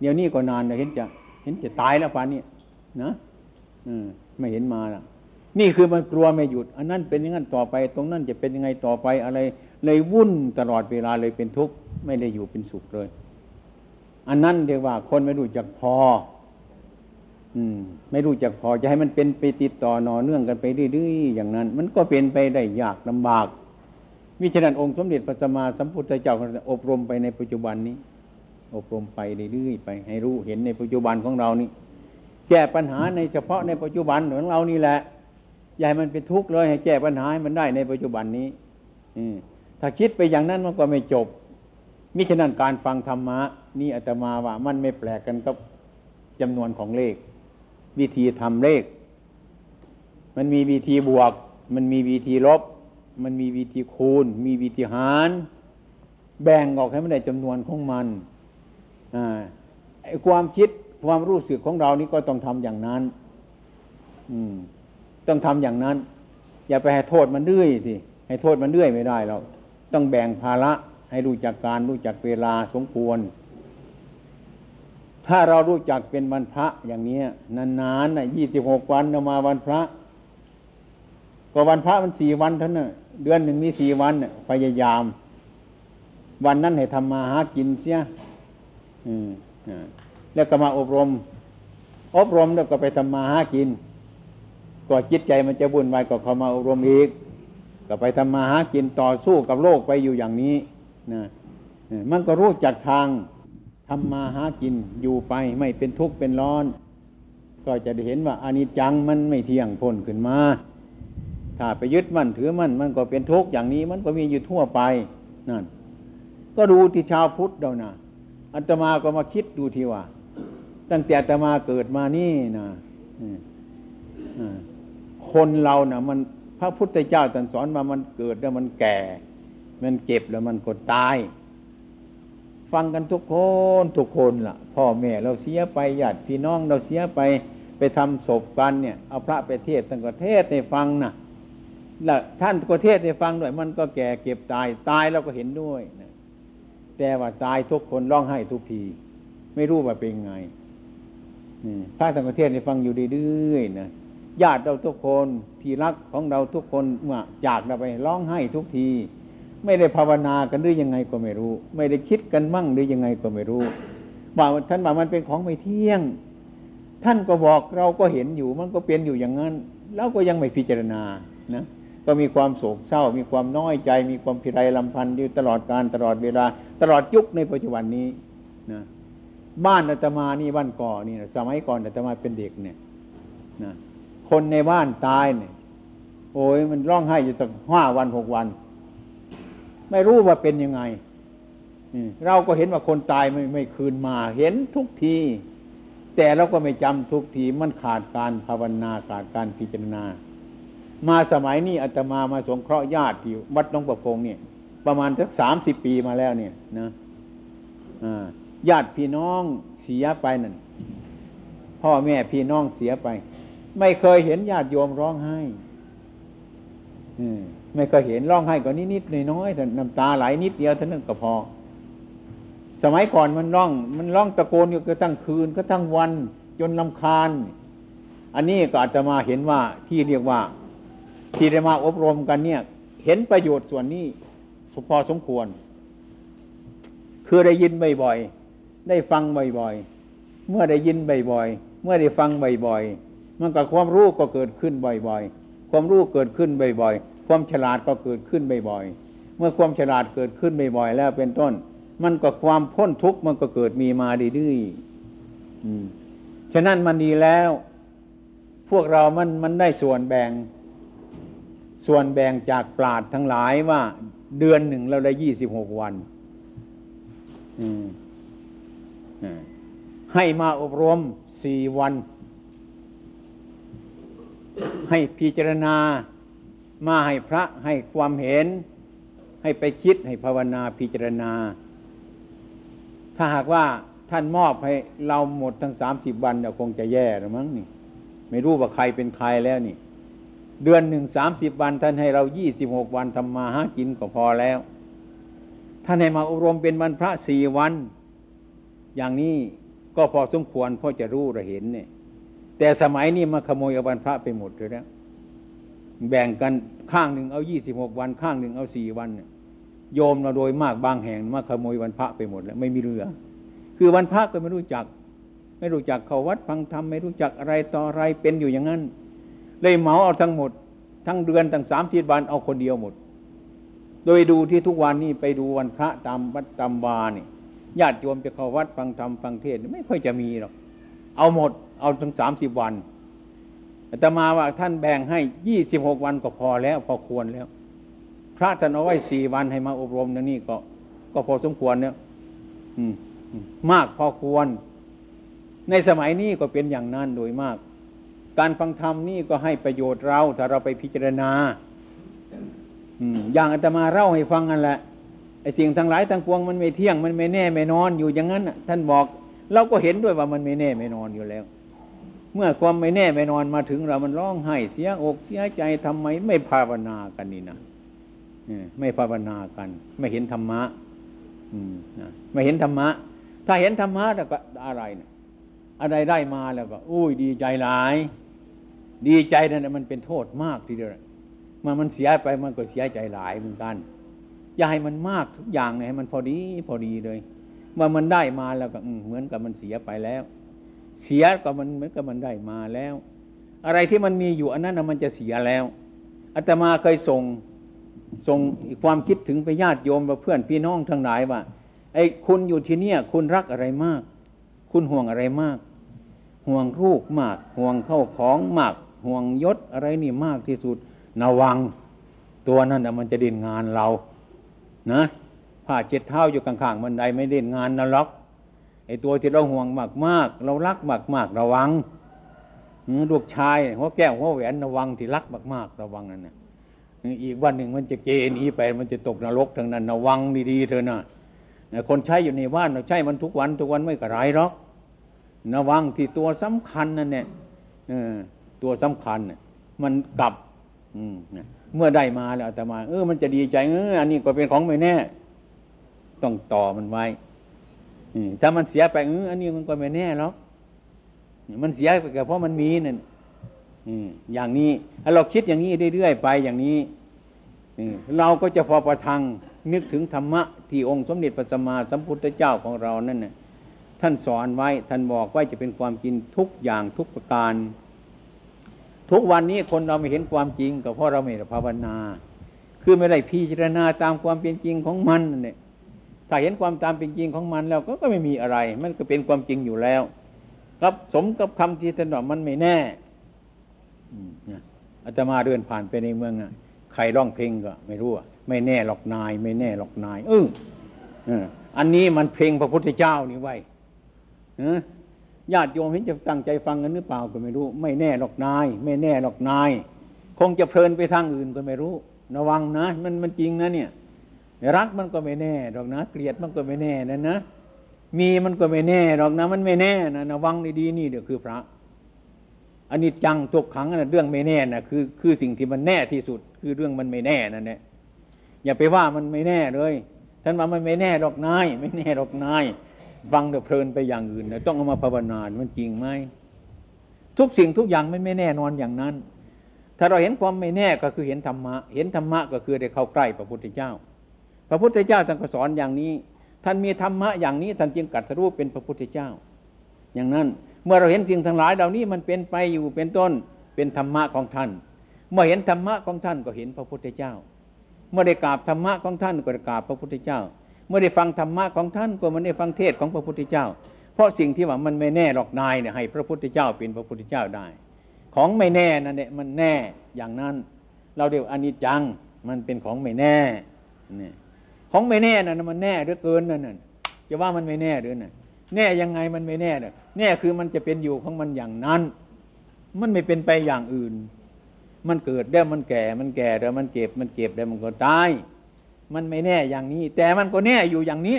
เดี๋ยวนี้ก็นานเห็นจะ เห็นจะตายแล้วป่านนี้นะอืมไม่เห็นมาล่ะ นี่คือมันกลัวไม่หยุด อันนั้นเป็นอย่างนั้นต่อไป ตรงนั้นจะเป็นยังไงต่อไปอะไร เลยวุ่นตลอดเวลาเลยเป็นทุกข์ไม่ได้อยู่เป็นสุขเลย อันนั้นเรียกว่าคนไม่รู้จักพอ อืม ไม่รู้จักพอจะให้มันเป็นไปติดต่อนอเนื่องกันไปเรื่อยๆอย่างนั้น มันก็เป็นไปได้ยากลำบากมิฉะนั้นองค์สมเด็จพระสัมมาสัมพุทธเจ้าอบรมไปในปัจจุบันนี้ อบรมไปเรื่อยๆไป ให้รู้เห็นในปัจจุบันของเรานี่แก้ปัญหาในเฉพาะในปัจจุบันของเรานี่แหละอย่าให้มันเป็นทุกข์เลยให้แก้ปัญหาให้มันได้ในปัจจุบันนี้ อื ถ้าคิดไปอย่างนั้นมันก็ไม่จบมิฉะนั้นการฟังธรรมะ นี่อาตมาว่ามันไม่แปลกกันกับจำนวนของเลข วิธีทำเลข มันมีวิธีบวก มันมีวิธีลบ มันมีวิธีคูณ มีวิธีหาร แบ่งออกให้มันได้จำนวนของมันอไอ้ความคิดความรู้สึกของเรานี่ก็ต้องทำอย่างนั้นอืมต้องทำอย่างนั้น อย่าไปให้โทษมันเรื่อยสิให้โทษมันเรื่อยไม่ได้เรา ต้องแบ่งภาระให้รู้จักการรู้จักเวลาสมควร ถ้าเรารู้จักเป็นวันพระอย่างนี้นานๆน่ะยี่สิบหกวันมาวันพระ ก็วันพระมันสี่วันเท่านั้นเดือนหนึ่งมีสี่วันพยายาม วันนั้นให้ทำมาหากินเสียแล้วก็มาอบรม อบรมแล้วก็ไปทำมาหากิน ก็จิตใจมันจะบุ่นวายก็เข้ามาอบรมอีก ก็ไปทำมาหากินต่อสู้กับโลกไปอยู่อย่างนี้นะมันก็รู้จักทางทำมาหากินอยู่ไปไม่เป็นทุกข์เป็นร้อน ก็จะได้เห็นว่าอานิจจังมันไม่เที่ยงพ้นขึ้นมา ถ้าไปยึดมั่นถือมั่นมันก็เป็นทุกข์อย่างนี้มันก็มีอยู่ทั่วไปนั่นก็ดูที่ชาวพุทธเรานะอัตมาก็มาคิดดูทีว่า ตั้งแต่อัตมาเกิดมานี่นะคนเรานะ่ะ มัน พระพุทธเจ้าตรัสสอนมามันเกิดแล้วมันแก่ มันเจ็บแล้วมันก็ตาย ฟังกันทุกคนทุกคนละ่ะ พ่อแม่เราเสียไปญาติพี่น้องเราเสียไปไปทำศพกันเนี่ยเอาพระไปเทศตั้งก็เทศให้ฟังนะแล้วท่านก็เทศให้ฟังด้วย มันก็แก่เก็บตายตายเราก็เห็นด้วยนะแต่ว่าตายทุกคนร้องไห้ทุกที ไม่รู้ว่าเป็นไงพระตั้งประเทศให้ฟังอยู่เรื่อยๆนะ ญาติเราทุกคนที่รักของเราทุกคนเมื่อจากเราไปร้องไห้ทุกที ไม่ได้ภาวนากันหรือยังไงก็ไม่รู้ ไม่ได้คิดกันมั่งหรือยังไงก็ไม่รู้ว่าท่านว่ามันเป็นของไม่เที่ยง ท่านก็บอกเราก็เห็นอยู่มันก็เป็นอยู่อย่างนั้นแล้วก็ยังไม่พิจารณานะก็มีความโศกเศร้า มีความน้อยใจ มีความพิไรลำพันธ์อยู่ตลอดการตลอดเวลา ตลอดยุคในปัจจุบันนี้นะบ้านอาตมานี่บ้านก่อนี่นะสมัยก่อนอาตมาเป็นเด็กเนี่ยนะ คนในบ้านตายเนี่ย โอ้ยมันร้องไห้อยู่ตั้งห้าวันหกวัน ไม่รู้ว่าเป็นยังไงเราก็เห็นว่าคนตายไม่ไม่คืนมา เห็นทุกที แต่เราก็ไม่จำทุกทีมันขาดการภาวนาขาดการพิจารณา มาสมัยนี้อาตมามาสงเคราะห์ญาติอยู่วัดน้องประพงเนี่ย ประมาณสักสามสิบปีมาแล้วเนี่ยนะญาติพี่น้องเสียไปนั่นพ่อแม่พี่น้องเสียไป ไม่เคยเห็นญาติโยมร้องไห้ไม่เคยเห็นร้องไห้ก็นิดนิดน้อยน้อยแต่น้ำตาไหลนิดเดียวเท่านั้นก็พอ สมัยก่อนมันร้อง มันร้องตะโกนอยู่ก็ตั้งคืนก็ตั้งวัน จนลำคาญ อันนี้ก็อาจจะมาเห็นว่าที่เรียกว่า ที่ได้มาอบรมกันเนี่ย เห็นประโยชน์ส่วนนี้พอสมควร คือได้ยินบ่อยๆได้ฟังบ่อยๆเมื่อได้ยินบ่อยๆเมื่อได้ฟังบ่อยๆ มันก็ความรู้ก็เกิดขึ้นบ่อยๆ ความรู้เกิดขึ้นบ่อยๆ ความฉลาดก็เกิดขึ้นบ่อยๆ เมื่อความฉลาดเกิดขึ้นบ่อยๆ แล้วเป็นต้น มันก็ความพ้นทุกข์มันก็เกิดมีมาดื้อๆฉะนั้นมันดีแล้ว พวกเรามันมันได้ส่วนแบ่ง ส่วนแบ่งจากปราดทั้งหลายว่าเดือนหนึ่งเราได้ยี่สิบหกวัน ให้มาอบรมสี่วัน ให้พิจารณา มาให้พระให้ความเห็น ให้ไปคิดให้ภาวนาพิจารณา ถ้าหากว่าท่านมอบให้เราหมดทั้งสามสิบวันเดี๋ยวคงจะแย่หรือมั้งนี่ ไม่รู้ว่าใครเป็นใครแล้วนี่ เดือนหนึ่งสามสิบวัน ท่านให้เรายี่สิบหกวันทำมาหากินก็พอแล้ว ท่านให้มาอบรมเป็นวันพระสี่วัน อย่างนี้ก็พอสมควรพ่อจะรู้ระเห็นเนี่ย แต่สมัยนี้มาขโมยเอาวันพระไปหมดเลยแล้วแบ่งกันข้างหนึ่งเอายี่สิบหกวัน ข้างหนึ่งเอาสี่วันโยมเราโดยมากบางแห่งมาขโมยวันพระไปหมดแล้ว ไม่มีเรือ คือวันพระก็ไม่รู้จัก ไม่รู้จักเขาวัดฟังธรรมไม่รู้จักอะไรต่ออะไรเป็นอยู่อย่างนั้น เลยเหมาเอาทั้งหมด ทั้งเดือนทั้งสามสิบวันเอาคนเดียวหมด โดยดูที่ทุกวันนี้ไปดูวันพระตามวัดตามวาเนี่ยญาติโยมจะเข้าวัดฟังธรรมฟังเทศไม่ค่อยจะมีหรอกเอาหมด เอาถึงสามสิบวันแต่มาว่าท่านแบ่งให้ยี่สิบหกวันก็พอแล้ว พอควรแล้ว พระท่านเอาไว้สี่วันให้มาอบรมนี่ก็ ก็พอสมควรเนี่ยมากพอควร ในสมัยนี้ก็เป็นอย่างนั้นโดยมาก การฟังธรรมนี่ก็ให้ประโยชน์เราถ้าเราไปพิจารณาอย่างอาตมาเล่าให้ฟังนั่นแหละไอ้สิ่งทั้งหลายทั้งปวงมันไม่เที่ยงมันไม่แน่ไม่นอนอยู่อย่างนั้นท่านบอก เราก็เห็นด้วยว่ามันไม่แน่ไม่นอนอยู่แล้ว เมื่อความไม่แน่ไม่นอนมาถึงเรามันร้องไห้เสียอกเสียใจทำไมไม่ภาวนากันนี่นะไม่ภาวนากัน ไม่เห็นธรรมะไม่เห็นธรรมะ ถ้าเห็นธรรมะแล้วก็อะไรเนี่ยอะไรได้มาแล้วก็อุ้ยดีใจหลาย ดีใจนั่นมันเป็นโทษมากทีเดียวมันมันเสียไปมันก็เสียใจหลายเหมือนกัน อย่าให้มันมากทุกอย่างเลยให้มันพอดีพอดีเลยเมื่อมันได้มาแล้วก็เหมือนกับมันเสียไปแล้ว เสียก็มันเหมือนกับมันได้มาแล้ว อะไรที่มันมีอยู่อันนั้นมันจะเสียแล้วอาตมาเคยส่งส่งความคิดถึงไปญาติโยมไปเพื่อนพี่น้องทั้งหลายว่าไอ้คุณอยู่ที่เนี่ย คุณรักอะไรมาก คุณห่วงอะไรมาก ห่วงรูปมาก ห่วงเข้าของมาก ห่วงยศอะไรนี่มากที่สุดระวัง ตัวนั้นมันจะดินงานเรา นะผ้าเจ็ดเท้าอยู่ข้างๆบันไดไม่เล่นงานนรก ไอตัวที่เราห่วงมากมากเรารักมากมากระวังลูกชายหัวแก้วหัวแหวนระวังที่รักมากมากระวังนั่นนะอีกวันหนึ่งมันจะเกณฑ์อีไปมันจะตกนรกทางนั้นระวังดีๆเถอะนะคนใช้อยู่ในบ้านเราใช้มันทุกวันทุกวันไม่กระไรหรอกระวังที่ตัวสำคัญนั่นเนี่ยตัวสำคัญมันกลับอืมเมื่อได้มาแล้วแต่มา เออมันจะดีใจเอออันนี้ก็เป็นของไม่แน่ ต้องต่อมันไว้ ถ้ามันเสียไปเอออันนี้มันก็ไม่แน่หรอกมันเสียไปก็เพราะมันมีนั่นอย่างนี้ถ้าเราคิดอย่างนี้เรื่อยๆไปอย่างนี้เราก็จะพอประทังนึกถึงธรรมะที่องค์สมเด็จพระสัมมาสัมพุทธเจ้าของเรานั่นน่ะท่านสอนไว้ท่านบอกไว้จะเป็นความจริงทุกอย่างทุกประการ ทุกวันนี้คนเราไม่เห็นความจริงก็เพราะเราไม่ภาวนา คือไม่ได้พิจารณาตามความเป็นจริงของมันเนี่ย ถ้าเห็นความตามเป็นจริงของมันแล้วก็ก็ไม่มีอะไร มันก็เป็นความจริงอยู่แล้วครับสมกับคำที่ท่านบอกมันไม่แน่อาตมาเดินผ่านไปในเมืองอะใครร้องเพลงก็ ไม่รู้ไม่แน่หรอกนาย ไม่แน่หรอกนาย เอออันนี้มันเพลงพระพุทธเจ้านี่ไว้ญาติโยมเห็นจะตั้งใจฟังกันหรือเปล่าก็ไม่รู้ ไม่แน่หรอกนาย ไม่แน่หรอกนาย คงจะเพลินไปทางอื่นก็ไม่รู้ ระวังนะ มันมันจริงนะเนี่ย รักมันก็ไม่แน่หรอกนะ เกลียดมันก็ไม่แน่นะนะมีมันก็ไม่แน่หรอกนะ มันไม่แน่นะระวังดีๆนี่เดี๋ยวคือพระอันนี้จังทุกขังนะเรื่องไม่แน่นะคือคือสิ่งที่มันแน่ที่สุด คือเรื่องมันไม่แน่นั่นแหละอย่าไปว่ามันไม่แน่เลยท่านว่ามันไม่แน่หรอกนาย ไม่แน่หรอกนายฟังเดี๋ยวเพลินไปอย่างอื่นนะต้องเอามาภาวนามันจริงไหมทุกสิ่งทุกอย่างไม่ไม่แน่นอนอย่างนั้น ถ้าเราเห็นความไม่แน่ก็คือเห็นธรรมะ เห็นธรรมะก็คือได้เข้าใกล้พระพุทธเจ้า พระพุทธเจ้าท่านก็สอนอย่างนี้ ท่านมีธรรมะอย่างนี้ท่านจึงกัดสรู้เป็นพระพุทธเจ้า อย่างนั้นเมื่อเราเห็นสิ่งทั้งหลายเหล่านี้มันเป็นไปอยู่เป็นต้นเป็นธรรมะของท่าน เมื่อเห็นธรรมะของท่านก็เห็นพระพุทธเจ้า เมื่อได้กราบธรรมะของท่านก็ได้กราบพระพุทธเจ้า เมื่อได้ฟังธรรมะของท่านก็มันได้ฟังเทศของพระพุทธเจ้า เพราะสิ่งที่ว่ามันไม่แน่หรอกนายเนี่ยให้ พระพุทธเจ้าเป็นพระพุทธเจ้าได้ ของไม่แน่นั่นเนี่ยมันแน่อย่างนั้น เราเรียกอนิจจังมันเป็นของไม่แน่เนี่ย ของไม่แน่นั่นมันแน่หลือเกินนั่นจะว่ามันไม่แน่หรือน่ะแน่ยังไงมันไม่แน่เนี่ยแน่คือมันจะเป็นอยู่ของมันอย่างนั้น มันไม่เป็นไปอย่างอื่น มันเกิดแล้มันแก่ มันแก่แล้วมันเจ็บมันเจ็บแล้วมันก็ตาย มันไม่แน่อย่างนี้ แต่มันก็แน่อยู่อย่างนี้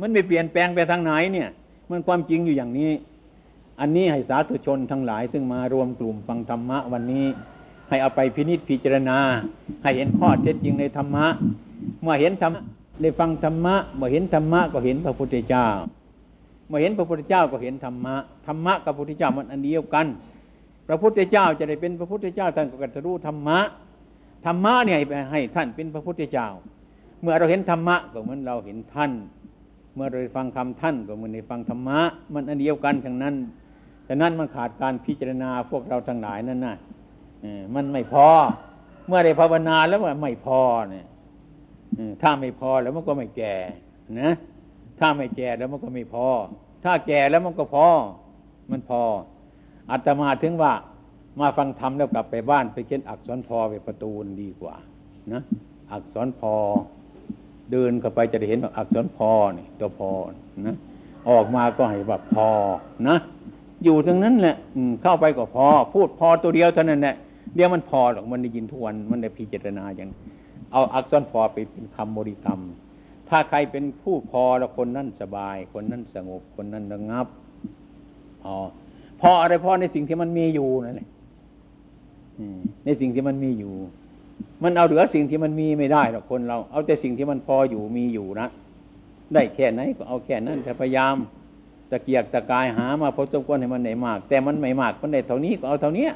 มันไม่เปลี่ยนแปลงไปทางไหนเนี่ย มันความจริงอยู่อย่างนี้ อันนี้ให้สาธุชนทั้งหลาย ซึ่งมารวมกลุ่มฟังธรรมะวันนี้ ให้เอาไปพินิจพิจารณา ให้เห็นข้อเท็จจริงในธรรมะเมื่อเห็นธรรมะ ได้ฟังธรรมะเมื่อเห็นธรรมะก็เห็นพระพุทธเจ้า เมื่อเห็นพระพุทธเจ้าก็เห็นธรรมะธรรมะกับพระพุทธเจ้ามันอันเดียวกัน พระพุทธเจ้าจะได้เป็นพระพุทธเจ้าท่านก็กจะรู้ธรรมะธรรมะเนี่ยให้ท่านเป็นพระพุทธเจ้า เมื่อเราเห็นธรรมะก็เหมือนเราเห็นท่าน เมื่อเราฟังคำท่านก็เหมือนในฟังธรรมะมันอันเดียวกันทั้งนั้นแต่นั้นมันขาดการพิจารณาพวกเราทั้งหลายนั่นน่ะมันไม่พอ เมื่อได้ภาวนาแล้วมันไม่พอเนี่ย ถ้าไม่พอแล้วมันก็ไม่แก่นะถ้าไม่แก่แล้วมันก็ไม่พอ ถ้าแก่แล้วมันก็พอ มันพออาตมาถึงว่า มาฟังธรรมแล้วกลับไปบ้านไปเขียนอักษรพอไปประตูนดีกว่า นะอักษรพอ เดินเข้าไปจะได้เห็นว่าอักษรพอนี่ตัวพอนะออกมาก็ให้แบบพอนะอยู่ตรงนั้นแหละเข้าไปก็พอ พูดพอตัวเดียวเท่านั้นแหละเดี๋ยวมันพอหรอกมันได้ยินทุกวันมันได้พิจารณาอย่าง เอาอักษรพอไปเป็นคำบริกรรม ถ้าใครเป็นผู้พอแล้วคนนั้นสบาย คนนั้นสงบคนนั้นระงับอ๋อพออะไรพอในสิ่งที่มันมีอยู่นั่นแหละในสิ่งที่มันมีอยู่ มันเอาเหลือสิ่งที่มันมีไม่ได้หรอกคนเรา เอาแต่สิ่งที่มันพออยู่มีอยู่นะได้แค่ไหนก็เอาแค่นั้นแต่พยายามตะเกียกตะกายหามาพอสมควรให้มันไหนมาก แต่มันไม่มากมันได้เท่านี้ก็เอาเท่านี้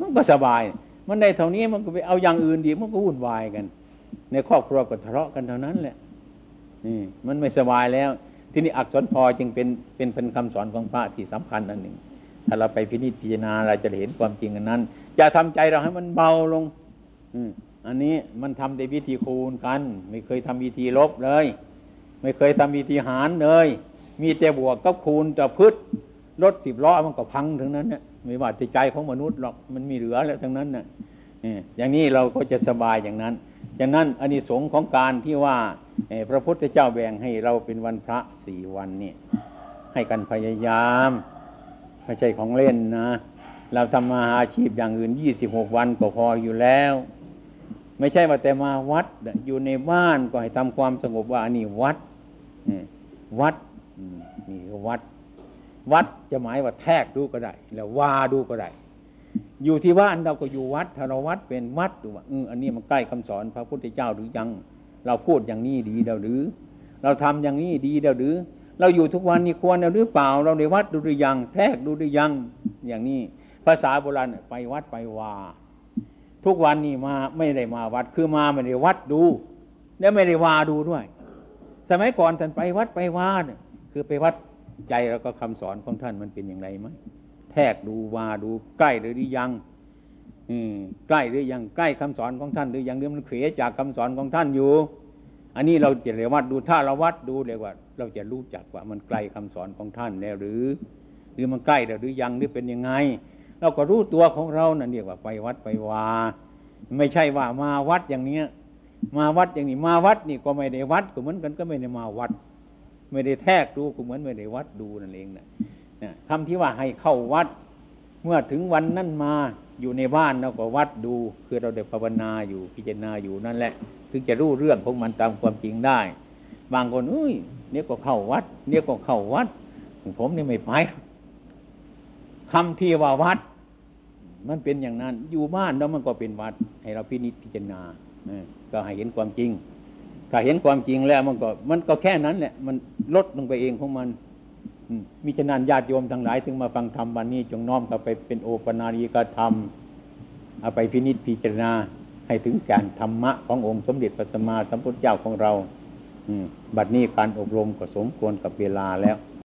มันก็สบาย มันได้เท่านี้มันก็ไปเอาอย่างอื่นดีมันก็วุ่นวายกัน ในครอบครัวก็ทะเลาะกันเท่านั้นแหละนี่มันไม่สบายแล้ว ที่นี่อักษรพอจึงเป็นเป็นเป็นคำสอนของพระที่สำคัญอันหนึ่ง ถ้าเราไปพินิจพิจารณาเราจะเห็นความจริงอันนั้นจะทำใจเราให้มันเบาลง อือันนี้มันทำในวิธีคูณกัน ไม่เคยทำวิธีลบเลย ไม่เคยทำวิธีหารเลย มีแต่บวกกับคูณจะพืชรถสิบล้อมันก็พังถึงนั้นเนี่ย ไม่ว่าใจของมนุษย์หรอกมันมีเหลือแล้วทั้งนั้นเนี่ยอย่างนี้เราก็จะสบายอย่างนั้นจากนั้นอานิสงส์ของการที่ว่าพระพุทธเจ้าแบ่งให้เราเป็นวันพระสี่วันนี่ให้กันพยายามไม่ใช่ของเล่นนะ เราทำมาอาชีพอย่างอื่นยี่สิบหกวันก็พออยู่แล้ว ไม่ใช่ว่าแต่มาวัดอยู่ในบ้านก็ให้ทำความสงบว่าอันนี้วัดวัดนี่วัด วัดจะหมายว่าแทกดูก็ได้ แล้ววาดูก็ได้ อยู่ที่ว่านเราก็อยู่วัดถ้าเราวัดเป็นวัดดูว่าออันนี้มันใกล้คำสอนพระพุทธเจ้าหรือยัง เราพูดอย่างนี้ดีเดาหรือ เราทำอย่างนี้ดีเดาหรือ เราอยู่ทุกวันนี้ควรหรือเปล่า เราในวัดดูหรือยัง แทกดูหรือยัง อย่างนี้ ภาษาโบราณไปวัดไปวาทุกวันนี้มาไม่ได้มาวัดคือมาไม่ได้วัดดู และไม่ได้วาดูด้วย สมัยก่อนท่านไปวัดไปวาเนี่ยคือไปวัด ใจแล้วก็คำสอนของท่านมันเป็นอย่างไรไหมแทกดูวาดูใกล้หรือยัง อืมใกล้หรือยังใกล้คำสอนของท่านหรือยังหรือมันเขวจากคำสอนของท่านอยู่ อันนี้เราจะเรียกวัดดูถ้าเราวัดดูเรียกว่า เราจะรู้จักว่ามันใกล้คำสอนของท่านแล้วหรือ หรือมันใกล้แล้วหรือยังหรือเป็นยังไง เราก็รู้ตัวของเรานั่นเรียกว่าไปวัดไปวาไม่ใช่ว่ามาวัดอย่างเนี้ย มาวัดอย่างนี้มาวัดนี่ก็ไม่ได้วัดก็เหมือนกันก็ไม่ได้มาวัด ไม่ได้แทกดูก็เหมือนไม่ได้วัดดูนั่นเองนะนะคำที่ว่าให้เข้าวัด เมื่อถึงวันนั้นมาอยู่ในบ้านเราก็วัดดู คือเราได้ภาวนาอยู่พิจารณาอยู่นั่นแหละ ถึงจะรู้เรื่องของมันตามความจริงได้ บางคนเอ้ยเนี่ยก็เข้าวัด เนี่ยก็เข้าวัด ผมนี่ไม่ไปคำที่ว่าวัด มันเป็นอย่างนั้น อยู่บ้านแล้วมันก็เป็นวัด ให้เราพินิจพิจารณาก็ให้เห็นความจริง ถ้าเห็นความจริงแล้วมันก็ มันก็แค่นั้นแหละมันลดลงไปเองของมันมิฉะนั้นญาติโยมทั้งหลายถึงมาฟังธรรมวันนี้จงน้อมกลับไปเป็นโอปนาริกธรรมเอาไปพินิจพิจารณาให้ถึงการธรรมะขององค์สมเด็จพระสัมมาสัมพุทธเจ้าของเราบัดนี้การอบรมก็สมควรกับเวลาแล้ว